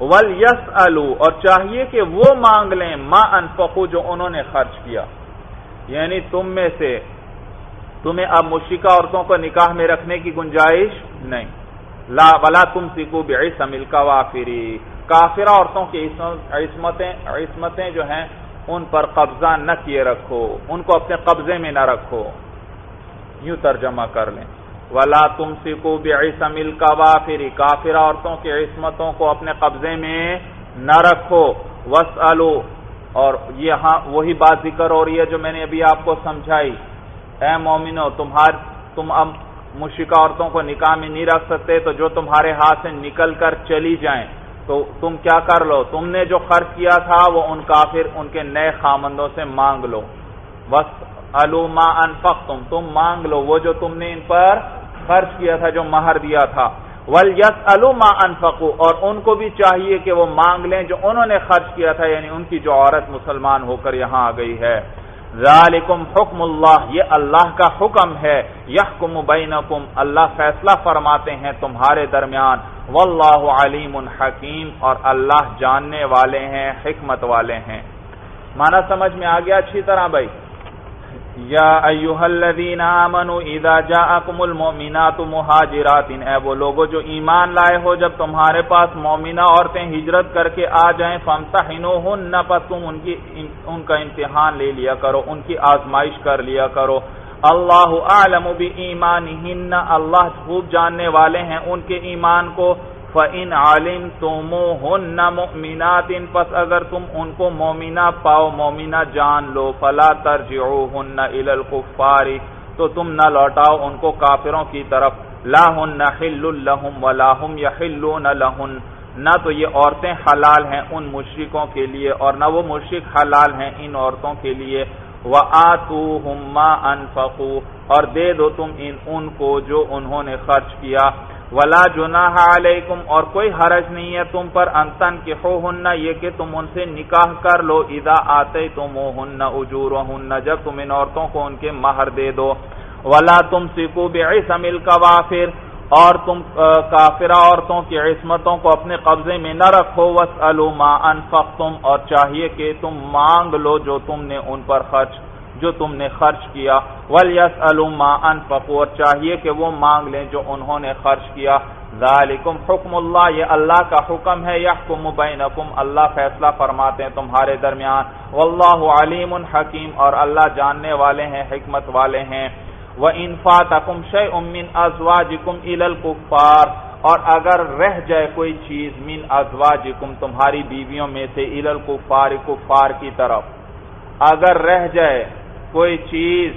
ول یس اور چاہیے کہ وہ مانگ لیں، ما انفقو جو انہوں نے خرچ کیا۔ یعنی تم میں سے۔ تمہیں اب مشکہ عورتوں کو نکاح میں رکھنے کی گنجائش نہیں۔ لا بلا تم سیکھو بے سمل کا وافری کافرہ عورتوں کی عصمتیں عصمتیں جو ہیں، ان پر قبضہ نہ کیے رکھو۔ ان کو اپنے قبضے میں نہ رکھو۔ یوں ترجمہ کر لیں۔ ولا تم سکو بل کا کافر عورتوں کی عصمتوں کو اپنے قبضے میں نہ رکھو وس اور یہاں وہی بات ذکر ہو رہی ہے جو میں نے ابھی آپ کو سمجھائی۔ اے مومنو، تمہار، تم اب مشکہ عورتوں کو نکاح میں نہیں رکھ سکتے، تو جو تمہارے ہاتھ سے نکل کر چلی جائیں، تو تم کیا کر لو؟ تم نے جو خرچ کیا تھا، وہ ان کافر، ان کے نئے خامندوں سے مانگ لو۔ بس الما انفق تم تم مانگ لو وہ جو تم نے ان پر خرچ کیا تھا جو مہر دیا تھا۔ ول یس الما انفقو اور ان کو بھی چاہیے کہ وہ مانگ لیں جو انہوں نے خرچ کیا تھا یعنی ان کی جو عورت مسلمان ہو کر یہاں آ گئی ہے۔ ذالکم حکم اللہ یہ اللہ کا حکم ہے۔ یحکم بینکم اللہ فیصلہ فرماتے ہیں تمہارے درمیان۔ واللہ علیم حکیم اور اللہ جاننے والے ہیں، حکمت والے ہیں۔ مانا سمجھ میں آ گیا اچھی طرح بھائی؟ یا ایوہ الذین آمنوا اذا جاءکم المؤمنات مہاجرات، اے وہ لوگوں جو ایمان لائے ہو جب تمہارے پاس مومنہ عورتیں ہجرت کر کے آ جائیں، فامتحنوہن، پس تم ان کی ان کا امتحان لے لیا کرو، ان کی آزمائش کر لیا کرو۔ اللہ اعلم بی ایمانہن، اللہ خوب جاننے والے ہیں، ان کے ایمان کو فَإِنْ عَلِمْتُمُوهُنَّ مُؤْمِنَاتٍ، پس اگر تم ان کو مومنہ پاؤ، مومنہ جان لو، فَلَا تَرْجِعُوهُنَّ إِلَى الْكُفَّارِ، تو تم نہ لوٹاؤ ان کو کافروں کی طرف. لا هُنَّ حِلُّ لَهُمْ وَلَا هُمْ يَحِلُّونَ لَهُنَّ. نہ تو یہ عورتیں حلال ہیں ان مشرکوں کے لیے، اور نہ وہ مشرک حلال ہیں ان عورتوں کے لیے. وَآتُوهُمْ مَا أَنفَقُوا، اور دے دو تم ان ان کو جو انہوں نے خرچ کیا. ولا جناح علیکم، اور کوئی حرج نہیں ہے تم پر، انتن کے ہو یہ کہ تم ان سے نکاح کر لو ادا آتے تم ہن اجور جب تم ان عورتوں کو ان کے مہر دے دو۔ ولا تم سکو بعصم القوافر اور تم کافرہ عورتوں کی عصمتوں کو اپنے قبضے میں نہ رکھو۔ وس ما انفقتم اور چاہیے کہ تم مانگ لو جو تم نے ان پر خرچ جو تم نے خرچ کیا۔ ول یس علوما ان اور چاہیے کہ وہ مانگ لیں جو انہوں نے خرچ کیا۔ ذالکم حکم اللہ یہ اللہ کا حکم ہے۔ یحکم بینکم اللہ فیصلہ فرماتے ہیں تمہارے درمیان۔ واللہ علیم حکیم اور اللہ جاننے والے ہیں، حکمت والے ہیں۔ وہ انفاطم شے امن ازواجکم الکفار اور اگر رہ جائے کوئی چیز من ازواجکم تمہاری بیویوں میں سے الکفار کفار کی طرف۔ اگر رہ جائے کوئی چیز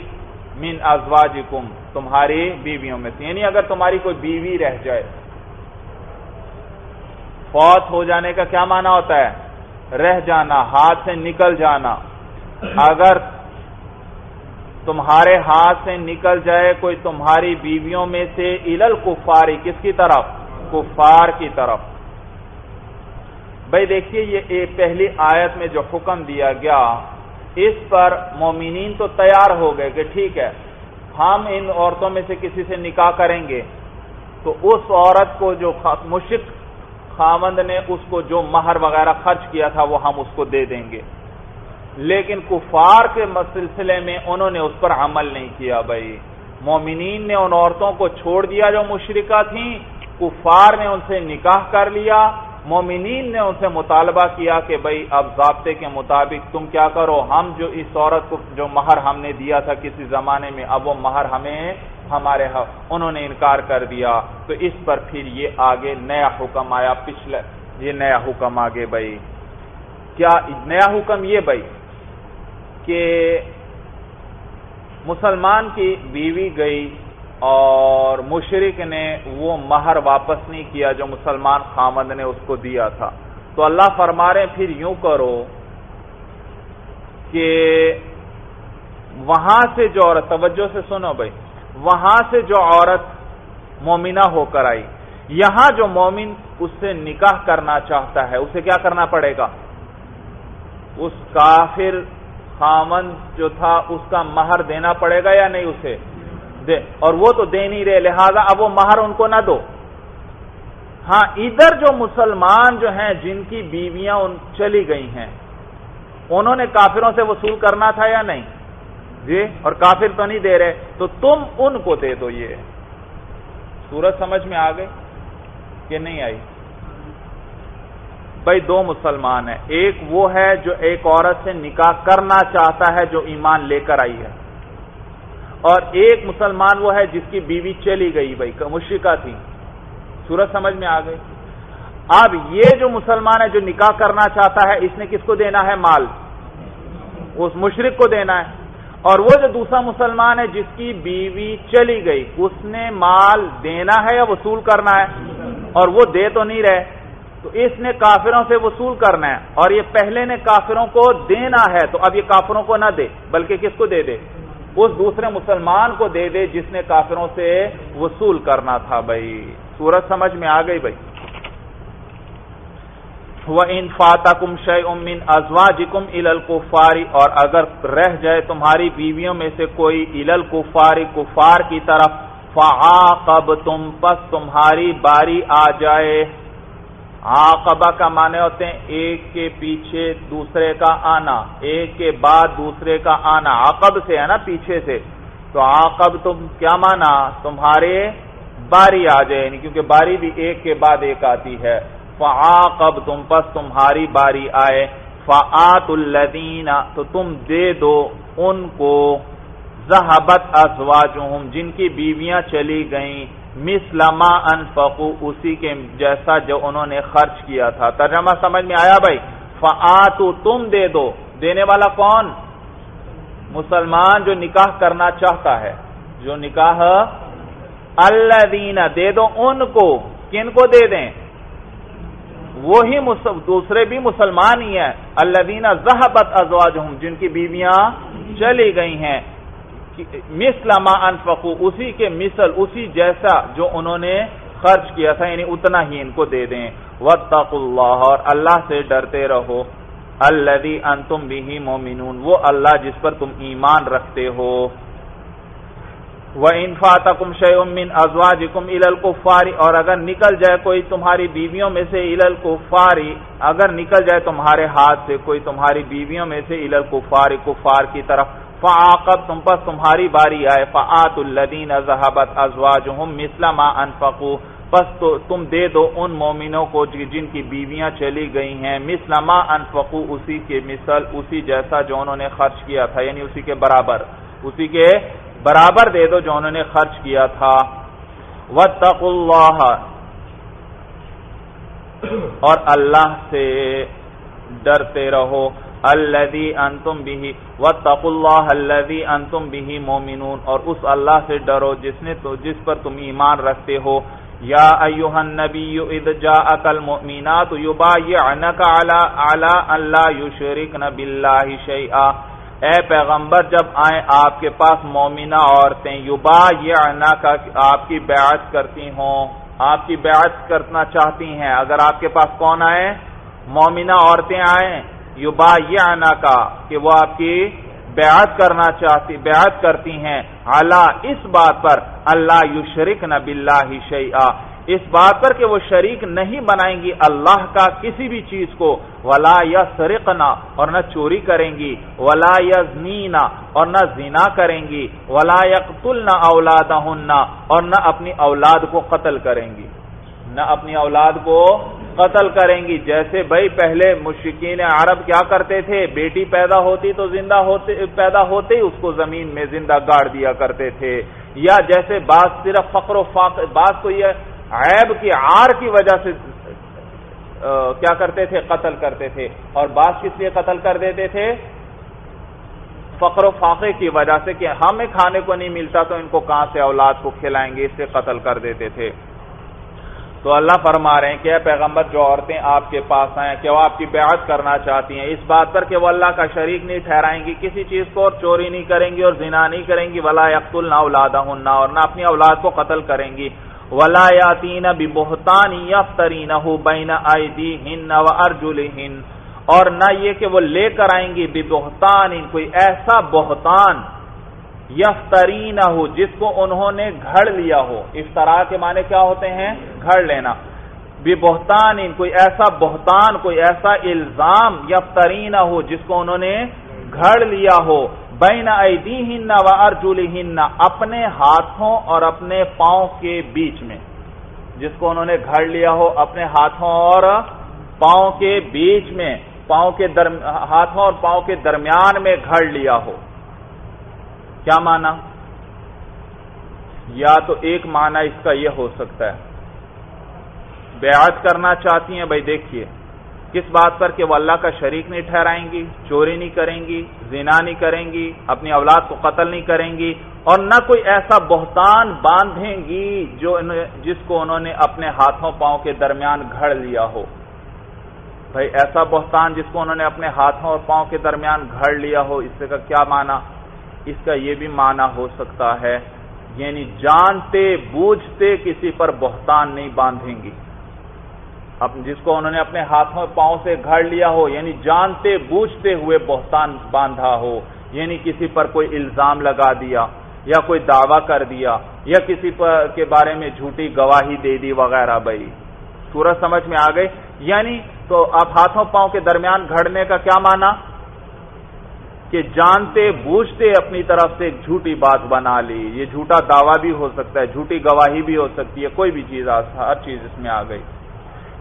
من ازواجکم، تمہاری بیویوں میں سے۔ یعنی اگر تمہاری کوئی بیوی رہ جائے، فوت ہو جانے کا کیا معنی ہوتا ہے؟ رہ جانا، ہاتھ سے نکل جانا۔ اگر تمہارے ہاتھ سے نکل جائے کوئی تمہاری بیویوں میں سے الل کفاری کس کی طرف؟ کفار کی طرف۔ بھائی دیکھیے، یہ پہلی آیت میں جو حکم دیا گیا اس پر مومنین تو تیار ہو گئے کہ ٹھیک ہے، ہم ان عورتوں میں سے کسی سے نکاح کریں گے۔ تو اس عورت کو جو مشق خامند نے اس کو جو مہر وغیرہ خرچ کیا تھا، وہ ہم اس کو دے دیں گے۔ لیکن کفار کے سلسلے میں انہوں نے اس پر عمل نہیں کیا بھائی۔ مومنین نے ان عورتوں کو چھوڑ دیا جو مشرقہ تھیں، کفار نے ان سے نکاح کر لیا۔ مومنین نے ان سے مطالبہ کیا کہ بھائی اب ضابطے کے مطابق تم کیا کرو؟ ہم جو اس عورت کو جو مہر ہم نے دیا تھا کسی زمانے میں، اب وہ مہر ہمیں ہمارے ہاں، انہوں نے انکار کر دیا۔ تو اس پر پھر یہ آگے نیا حکم آیا، پچھلے، یہ نیا حکم آگے بھائی کیا نیا حکم یہ بھائی کہ مسلمان کی بیوی گئی اور مشرق نے وہ مہر واپس نہیں کیا جو مسلمان خامد نے اس کو دیا تھا۔ تو اللہ فرما رہے پھر یوں کرو کہ وہاں سے جو عورت، توجہ سے سنو بھائی، وہاں سے جو عورت مومنہ ہو کر آئی، یہاں جو مومن اس سے نکاح کرنا چاہتا ہے، اسے کیا کرنا پڑے گا؟ اس کافر خامن جو تھا، اس کا مہر دینا پڑے گا یا نہیں اسے؟ دے اور وہ تو دے نہیں رہے، لہذا اب وہ مہر ان کو نہ دو۔ ہاں ادھر جو مسلمان جو ہیں، جن کی بیویاں ان چلی گئی ہیں، انہوں نے کافروں سے وصول کرنا تھا یا نہیں؟ جی اور کافر تو نہیں دے رہے، تو تم ان کو دے دو یہ۔ سورج سمجھ میں آ گئی کہ نہیں آئی؟ بھائی، دو مسلمان ہیں۔ ایک وہ ہے جو ایک عورت سے نکاح کرنا چاہتا ہے، جو ایمان لے کر آئی ہے۔ اور ایک مسلمان وہ ہے جس کی بیوی چلی گئی بھائی مشرقہ تھی۔ سورج سمجھ میں آ گئی۔ اب یہ جو مسلمان ہے جو نکاح کرنا چاہتا ہے، اس نے کس کو دینا ہے؟ مال۔ اس مشرق کو دینا ہے۔ اور وہ جو دوسرا مسلمان ہے جس کی بیوی چلی گئی، اس نے مال دینا ہے یا وصول کرنا ہے؟ اور وہ دے تو نہیں رہے۔ تو اس نے کافروں سے وصول کرنا ہے۔ اور یہ پہلے نے کافروں کو دینا ہے، تو اب یہ کافروں کو نہ دے، بلکہ کس کو دے دے؟ اس دوسرے مسلمان کو دے دے جس نے کافروں سے وصول کرنا تھا بھائی۔ سورج سمجھ میں آ گئی بھائی۔ وہ ان فاتح کم شہ امین ازوا جکم الکفاری اور اگر رہ جائے تمہاری بیویوں میں سے کوئی الل کفاری کفار کی طرف فا تم پس تمہاری باری آ جائے۔ آقبہ کا معنی ہوتے ہیں ایک کے پیچھے دوسرے کا آنا، ایک کے بعد دوسرے کا آنا۔ عقب سے ہے نا پیچھے سے۔ تو آقب تم کیا مانا؟ تمہارے باری آ جائے یعنی کیونکہ باری بھی ایک کے بعد ایک آتی ہے۔ فعاقب تم، پس تمہاری باری آئے۔ فعات الدین تو تم دے دو ان کو۔ زہبت ازواجہم، جن کی بیویاں چلی گئیں۔ مسلما انفقو اسی کے جیسا جو انہوں نے خرچ کیا تھا۔ ترجمہ سمجھ میں آیا بھائی؟ فعاتو تم دے دو۔ دینے والا کون؟ مسلمان جو نکاح کرنا چاہتا ہے۔ جو نکاح اللہ دینا دے دو ان کو۔ کن کو دے دیں؟ وہی دوسرے بھی مسلمان ہی ہیں۔ اللہ دینا زہبت ازواج جن کی بیویاں چلی گئی ہیں۔ مسلما انفقو، اسی کے مثل، اسی جیسا جو انہوں نے خرچ کیا تھا یعنی اتنا ہی ان کو دے دیں۔ وطق اللہ اور اللہ سے ڈرتے رہو۔ الذي انتم به مؤمنون، وہ اللہ جس پر تم ایمان رکھتے ہو۔ وَإِن فَاتَكُمْ شَيْءٌ مِّنْ أَزْوَاجِكُمْ إِلَى الْكُفَّارِ، اور اگر نکل جائے کوئی تمہاری بیویوں میں سے إِلَى الْكُفَّارِ، اگر نکل جائے تمہارے ہاتھ سے کوئی تمہاری بیویوں میں سے إِلَى الْكُفَّارِ، کفار کی طرف فعاقب تم پس تمہاری باری آئے، فعات الدین ذهبت ازواجهم مثل ما انفقوا پس تو تم دے دو ان مومنوں کو جن کی بیویاں چلی گئی ہیں۔ مثل ما اسی کے مثل، اسی جیسا جو انہوں نے خرچ کیا تھا یعنی اسی کے برابر۔ اسی کے برابر دے دو جو انہوں نے خرچ کیا تھا۔ وَاتَّقُوا اللَّهَ اور اللہ سے ڈرتے رہو۔ الذي انتم به، واتقوا الله الذي انتم به مؤمنون اور اس اللہ سے ڈرو جس نے تو جس پر تم ایمان رکھتے ہو۔ یا ایها النبي اذ جاءك المؤمنات يبايعنك على على ان لا يشركن بالله شيئا اے پیغمبر، جب آئیں آپ کے پاس مومنہ عورتیں یبايعنك آپ کی بیعت کرتی ہوں۔ آپ کی بیعت کرنا چاہتی ہیں۔ اگر آپ کے پاس کون آئے؟ مومنہ عورتیں آئیں۔ یبایعنا کا کہ وہ آپ کی بیعت کرنا چاہتی بیعت کرتی ہیں۔ اللہ اس بات پر اللہ یشرک نہ بلّہ شیعہ اس بات پر کہ وہ شریک نہیں بنائیں گی اللہ کا کسی بھی چیز کو۔ ولا یا سرقنا اور نہ چوری کریں گی۔ ولا یا اور نہ زنا کریں گی۔ ولا یقتل نہ اور نہ اپنی اولاد کو قتل کریں گی۔ نہ اپنی اولاد کو قتل کریں گی جیسے بھائی پہلے مشکین عرب کیا کرتے تھے؟ بیٹی پیدا ہوتی تو زندہ ہوتے، پیدا ہوتے ہی اس کو زمین میں زندہ گاڑ دیا کرتے تھے۔ یا جیسے بعض صرف فقر و فاق، بعض کو یہ عیب کی آر کی وجہ سے کیا کرتے تھے؟ قتل کرتے تھے۔ اور بعض کس لیے قتل کر دیتے تھے؟ فقر و فاقے کی وجہ سے کہ ہمیں کھانے کو نہیں ملتا تو ان کو کہاں سے اولاد کو کھلائیں گے؟ اس سے قتل کر دیتے تھے۔ تو اللہ فرما رہے ہیں کہ اے پیغمبر، جو عورتیں آپ کے پاس آئیں، کہ وہ آپ کی بیعت کرنا چاہتی ہیں، اس بات پر کہ وہ اللہ کا شریک نہیں ٹھہرائیں گی، کسی چیز کو اور چوری نہیں کریں گی اور زنا نہیں کریں گی، ولا یقت نہ اولاد اور نہ اپنی اولاد کو قتل کریں گی۔ ولا یاتین بہتان یفترین بین ایدیہن و ارجلہن اور نہ یہ کہ وہ لے کر آئیں گی بہتان کوئی ایسا بہتان یفترین ہو جس کو انہوں نے گھڑ لیا ہو۔ افطرا کے معنی کیا ہوتے ہیں؟ گھڑ لینا۔ بھی بہتان کوئی ایسا بہتان، کوئی ایسا الزام یفترین ہو جس کو انہوں نے گھڑ لیا ہو۔ بین ایدی ہن و ارجولی ہن اپنے ہاتھوں اور اپنے پاؤں کے بیچ میں۔ جس کو انہوں نے گھڑ لیا ہو، اپنے ہاتھوں اور پاؤں کے بیچ میں۔ پاؤں کے ہاتھوں اور پاؤں کے درمیان میں گھڑ لیا ہو۔ کیا مانا؟ یا تو ایک مانا اس کا یہ ہو سکتا ہے۔ بیعت کرنا چاہتی ہیں، بھائی دیکھیے، کس بات پر کہ وہ اللہ کا شریک نہیں ٹھہرائیں گی، چوری نہیں کریں گی، زنا نہیں کریں گی، اپنی اولاد کو قتل نہیں کریں گی، اور نہ کوئی ایسا بہتان باندھیں گی جو جس کو انہوں نے اپنے ہاتھوں پاؤں کے درمیان گھڑ لیا ہو۔ بھائی ایسا بہتان جس کو انہوں نے اپنے ہاتھوں اور پاؤں کے درمیان گھڑ لیا ہو، اس سے کا کیا مانا؟ اس کا یہ بھی معنی ہو سکتا ہے یعنی جانتے، بوجھتے کسی پر بہتان نہیں باندھیں گی۔ جس کو انہوں نے اپنے ہاتھوں پاؤں سے گھڑ لیا ہو یعنی جانتے، بوجھتے ہوئے بہتان باندھا ہو یعنی کسی پر کوئی الزام لگا دیا یا کوئی دعویٰ کر دیا یا کسی پر کے بارے میں جھوٹی گواہی دے دی وغیرہ بھائی۔ سورج سمجھ میں آ گئی؟ یعنی تو آپ ہاتھوں پاؤں کے درمیان گھڑنے کا کیا مانا کہ جانتے بوجھتے اپنی طرف سے ایک جھوٹی بات بنا لی۔ یہ جھوٹا دعویٰ بھی ہو سکتا ہے، جھوٹی گواہی بھی ہو سکتی ہے، کوئی بھی چیز ہر چیز اس میں آ گئی۔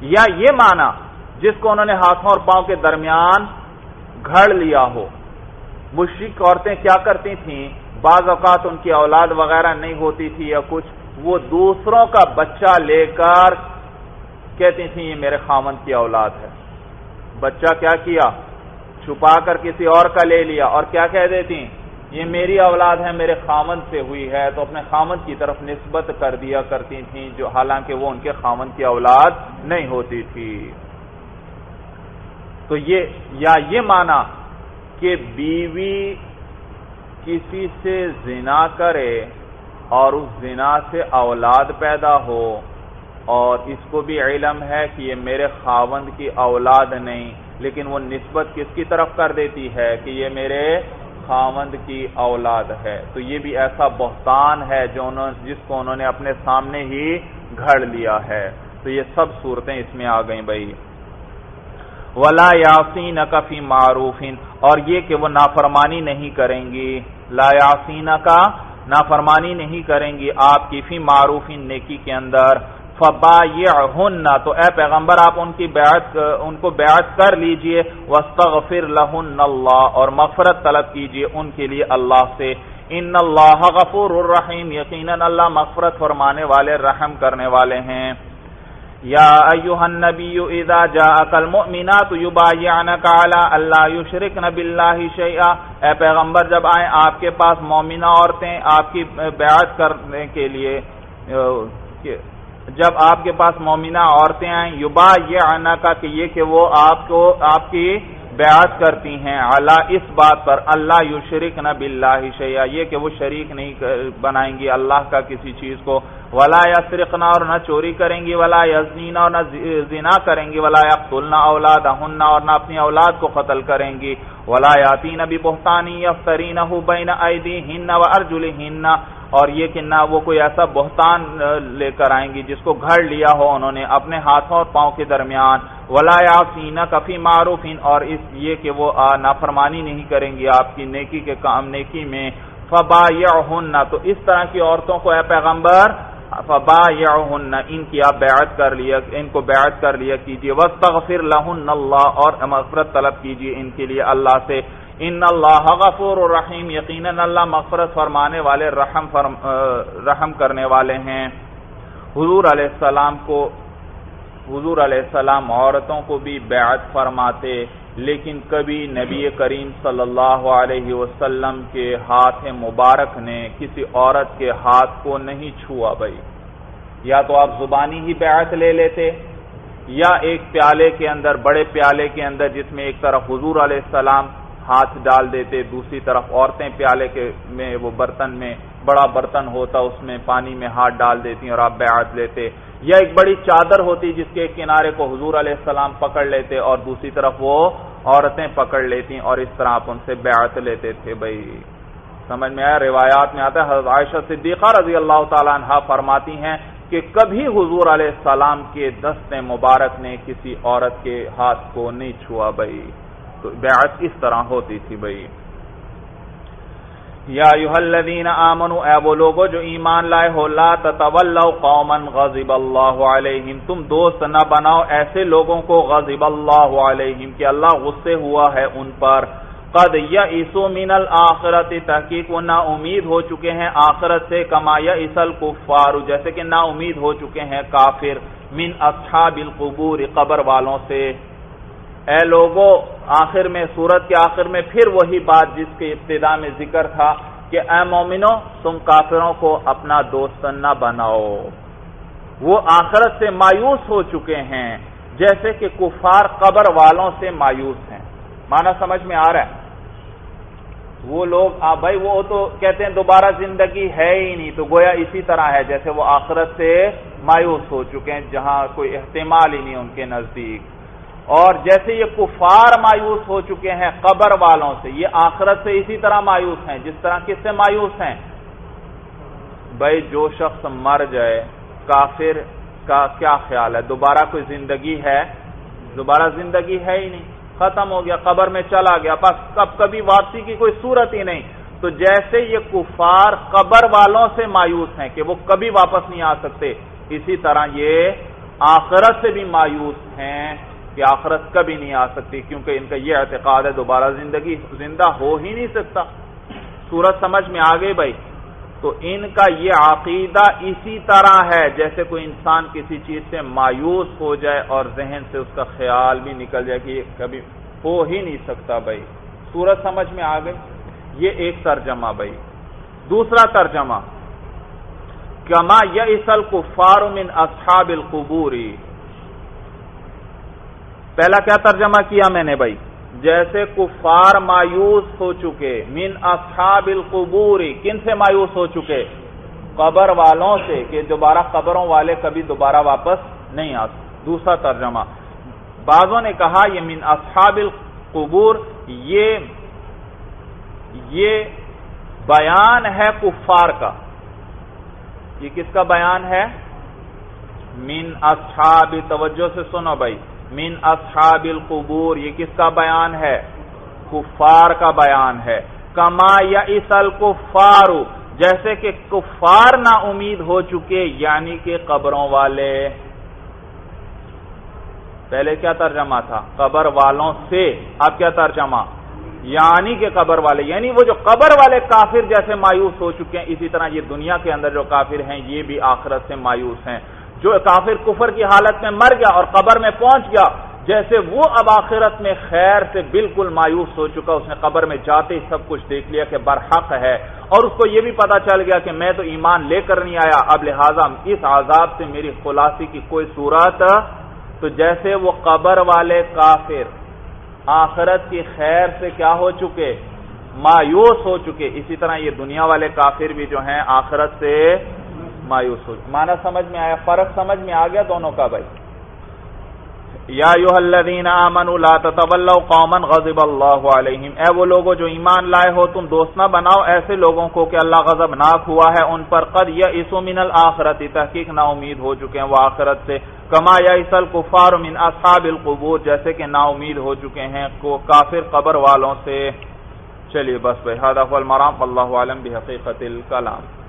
یا یہ مانا جس کو انہوں نے ہاتھوں اور پاؤں کے درمیان گھڑ لیا ہو۔ مشرق عورتیں کیا کرتی تھیں؟ بعض اوقات ان کی اولاد وغیرہ نہیں ہوتی تھی یا کچھ۔ وہ دوسروں کا بچہ لے کر کہتی تھیں، یہ میرے خامن کی اولاد ہے۔ بچہ کیا کیا؟ چھپا کر کسی اور کا لے لیا اور کیا کہہ دیتی یہ میری اولاد ہے، میرے خامن سے ہوئی ہے، تو اپنے خامن کی طرف نسبت کر دیا کرتی تھیں، جو حالانکہ وہ ان کے خامن کی اولاد نہیں ہوتی تھی۔ تو یہ، یا یہ مانا کہ بیوی کسی سے زنا کرے اور اس زنا سے اولاد پیدا ہو، اور اس کو بھی علم ہے کہ یہ میرے خاوند کی اولاد نہیں لیکن وہ نسبت کس کی طرف کر دیتی ہے کہ یہ میرے خامند کی اولاد ہے؟ تو یہ بھی ایسا بہتان ہے جو انہوں جس کو انہوں نے اپنے سامنے ہی گھڑ لیا ہے۔ تو یہ سب صورتیں اس میں آ گئیں بھائی۔ ولا یاسین کفی معروفین اور یہ کہ وہ نافرمانی نہیں کریں گی۔ لا یاسین کا نافرمانی نہیں کریں گی آپ کی فی معروفین نیکی کے اندر۔ فبا تو اے پیغمبر آپ ان کی بیعت، ان کو بیعت کر لیجیے وسطر لہن اللہ، اور مغفرت طلب کیجیے ان کے لیے اللہ سے۔ ان اللہ غفور الرحیم، یقینا اللہ مغفرت فرمانے والے، رحم کرنے والے ہیں۔ یا ایوہ النبی اذا جاءک المؤمنات یبایعنک علی اللہ یشرکن باللہ شیئا۔ اے پیغمبر، جب آئیں آپ کے پاس مومنہ عورتیں، آپ کی بیعت کرنے کے لیے جب آپ کے پاس مومنہ عورتیں آئیں یوبا یہ آنا کا کہ یہ کہ وہ آپ کو، آپ کی بیعت کرتی ہیں اللہ اس بات پر، اللہ یو شریک نہ بلّہ شیا یہ کہ وہ شریک نہیں بنائیں گی اللہ کا کسی چیز کو۔ ولا یا اور نہ چوری کریں گی، ولا یزنینا اور نہ زنا کریں گی، ولا یا قلنا اولاد ہننا اور نہ اپنی اولاد کو قتل کریں گی۔ ولا یاتین ابھی بہتانی یفترین بین ایدی ہن و ارجل ہن اور یہ کہ نہ وہ کوئی ایسا بہتان لے کر آئیں گی جس کو گھڑ لیا ہو انہوں نے اپنے ہاتھوں اور پاؤں کے درمیان۔ ولا یا کفی معروف، اور اس یہ کہ وہ نافرمانی نہیں کریں گی آپ کی نیکی کے کام، نیکی میں۔ فبا یا تو اس طرح کی عورتوں کو اے پیغمبر فبا یا ان کی آپ بیعت کر لیا، ان کو بیعت کر لیا کیجیے وقت لہن اللہ، اور مغفرت طلب کیجیے ان کے لیے اللہ سے۔ ان اللہ غفور الرحیم، یقیناً اللہ مغفرت فرمانے والے، رحم فرم رحم کرنے والے ہیں۔ حضور علیہ السلام کو، حضور علیہ السلام عورتوں کو بھی بیعت فرماتے، لیکن کبھی نبی کریم صلی اللہ علیہ وسلم کے ہاتھ مبارک نے کسی عورت کے ہاتھ کو نہیں چھوا بھائی۔ یا تو آپ زبانی ہی بیعت لے لیتے، یا ایک پیالے کے اندر، بڑے پیالے کے اندر، جس میں ایک طرف حضور علیہ السلام ہاتھ ڈال دیتے، دوسری طرف عورتیں پیالے کے میں، وہ برتن میں، بڑا برتن ہوتا، اس میں پانی میں ہاتھ ڈال دیتی اور آپ بیعت لیتے۔ یا ایک بڑی چادر ہوتی جس کے کنارے کو حضور علیہ السلام پکڑ لیتے اور دوسری طرف وہ عورتیں پکڑ لیتی اور اس طرح آپ ان سے بیعت لیتے تھے بھائی۔ سمجھ میں آیا؟ روایات میں آتا ہے، حضرت عائشہ صدیقہ رضی اللہ تعالیٰ عنہ فرماتی ہیں کہ کبھی حضور علیہ السلام کے دست مبارک نے کسی عورت کے ہاتھ کو نہیں چھوا بھائی۔ تو بیعت اس طرح ہوتی تھی بھائی۔ یا الذین آمنوا اے وہ لوگو جو ایمان لائے ہو، لا تتولوا قوما غضب اللہ علیہم۔ تم دوست نہ بناؤ، ایسے لوگوں کو غضب اللہ علیہم کہ اللہ غصے ہوا ہے ان پر۔ قد یئسوا من الاخرت تحقیق وہ نا امید ہو چکے ہیں آخرت سے، کما یئس الکفار، جیسے کہ نا امید ہو چکے ہیں کافر من اصحاب القبور، قبر والوں سے۔ اے لوگو، آخر میں، سورت کے آخر میں پھر وہی بات جس کے ابتدا میں ذکر تھا کہ اے مومنو تم کافروں کو اپنا دوست نہ بناؤ۔ وہ آخرت سے مایوس ہو چکے ہیں، جیسے کہ کفار قبر والوں سے مایوس ہیں۔ مانا سمجھ میں آ رہا ہے؟ وہ لوگ، آ، بھائی، وہ تو کہتے ہیں دوبارہ زندگی ہے ہی نہیں، تو گویا اسی طرح ہے، جیسے وہ آخرت سے مایوس ہو چکے ہیں، جہاں کوئی احتمال ہی نہیں ان کے نزدیک۔ اور جیسے یہ کفار مایوس ہو چکے ہیں قبر والوں سے، یہ آخرت سے اسی طرح مایوس ہیں، جس طرح کس سے مایوس ہیں؟ بھائی جو شخص مر جائے، کافر کا کیا خیال ہے؟ دوبارہ کوئی زندگی ہے؟ دوبارہ زندگی ہے ہی نہیں، ختم ہو گیا، قبر میں چلا گیا، بس اب کبھی واپسی کی کوئی صورت ہی نہیں۔ تو جیسے یہ کفار قبر والوں سے مایوس ہیں کہ وہ کبھی واپس نہیں آ سکتے، اسی طرح یہ آخرت سے بھی مایوس ہیں۔ کہ آخرت کبھی نہیں آ سکتی، کیونکہ ان کا یہ اعتقاد ہے دوبارہ زندگی زندہ ہو ہی نہیں سکتا۔ سورج سمجھ میں آ گئی بھائی؟ تو ان کا یہ عقیدہ اسی طرح ہے جیسے کوئی انسان کسی چیز سے مایوس ہو جائے اور ذہن سے اس کا خیال بھی نکل جائے کہ یہ کبھی ہو ہی نہیں سکتا بھائی۔ سورج سمجھ میں آ گئی یہ ایک ترجمہ بھائی۔ دوسرا ترجمہ۔ کما یسل کفار من اصحاب القبوری پہلا کیا ترجمہ کیا میں نے بھائی؟ جیسے کفار مایوس ہو چکے، من اصحاب القبوری کن سے مایوس ہو چکے؟ قبر والوں سے، کہ دوبارہ قبروں والے کبھی دوبارہ واپس نہیں آ دوسرا ترجمہ، بعضوں نے کہا یہ من اصحاب القبور، یہ یہ بیان ہے کفار کا۔ یہ کس کا بیان ہے؟ من اصحاب، توجہ سے سنو بھائی۔ من اصحاب القبور، یہ کس کا بیان ہے؟ کفار کا بیان ہے۔ کما یا اسل کفار جیسے کہ کفار نا امید ہو چکے یعنی کہ قبروں والے۔ پہلے کیا ترجمہ تھا؟ قبر والوں سے۔ اب کیا ترجمہ؟ یعنی کہ قبر والے۔ یعنی وہ جو قبر والے کافر جیسے مایوس ہو چکے ہیں، اسی طرح یہ دنیا کے اندر جو کافر ہیں، یہ بھی آخرت سے مایوس ہیں۔ جو کافر کفر کی حالت میں مر گیا اور قبر میں پہنچ گیا، جیسے وہ اب آخرت میں خیر سے بالکل مایوس ہو چکا، اس نے قبر میں جاتے ہی سب کچھ دیکھ لیا کہ برحق ہے۔ اور اس کو یہ بھی پتا چل گیا کہ میں تو ایمان لے کر نہیں آیا۔ اب لہذا اس عذاب سے میری خلاصی کی کوئی صورت، تو جیسے وہ قبر والے کافر آخرت کی خیر سے کیا ہو چکے؟ مایوس ہو چکے۔ اسی طرح یہ دنیا والے کافر بھی جو ہیں، آخرت سے مایوس ہو۔ مانا سمجھ میں آیا، فرق سمجھ میں آ گیا دونوں کا بھائی۔ یا یو الذین آمنوا لا تتولوا قوما غضب اللہ علیہم۔ اے وہ لوگوں جو ایمان لائے ہو، تم دوست نہ بناؤ۔ ایسے لوگوں کو کہ اللہ غضب ناک ہوا ہے، ان پر قد یئسوا من الاخرت۔ تحقیق نا امید ہو چکے ہیں وہ آخرت سے۔ کما یئس الکفار من اصحاب القبور۔ جیسے کہ نا امید ہو چکے ہیں کو کافر قبر والوں سے۔ چلیے بس بھائی هذا هو المرام۔ والله اعلم بحقیقت الکلام۔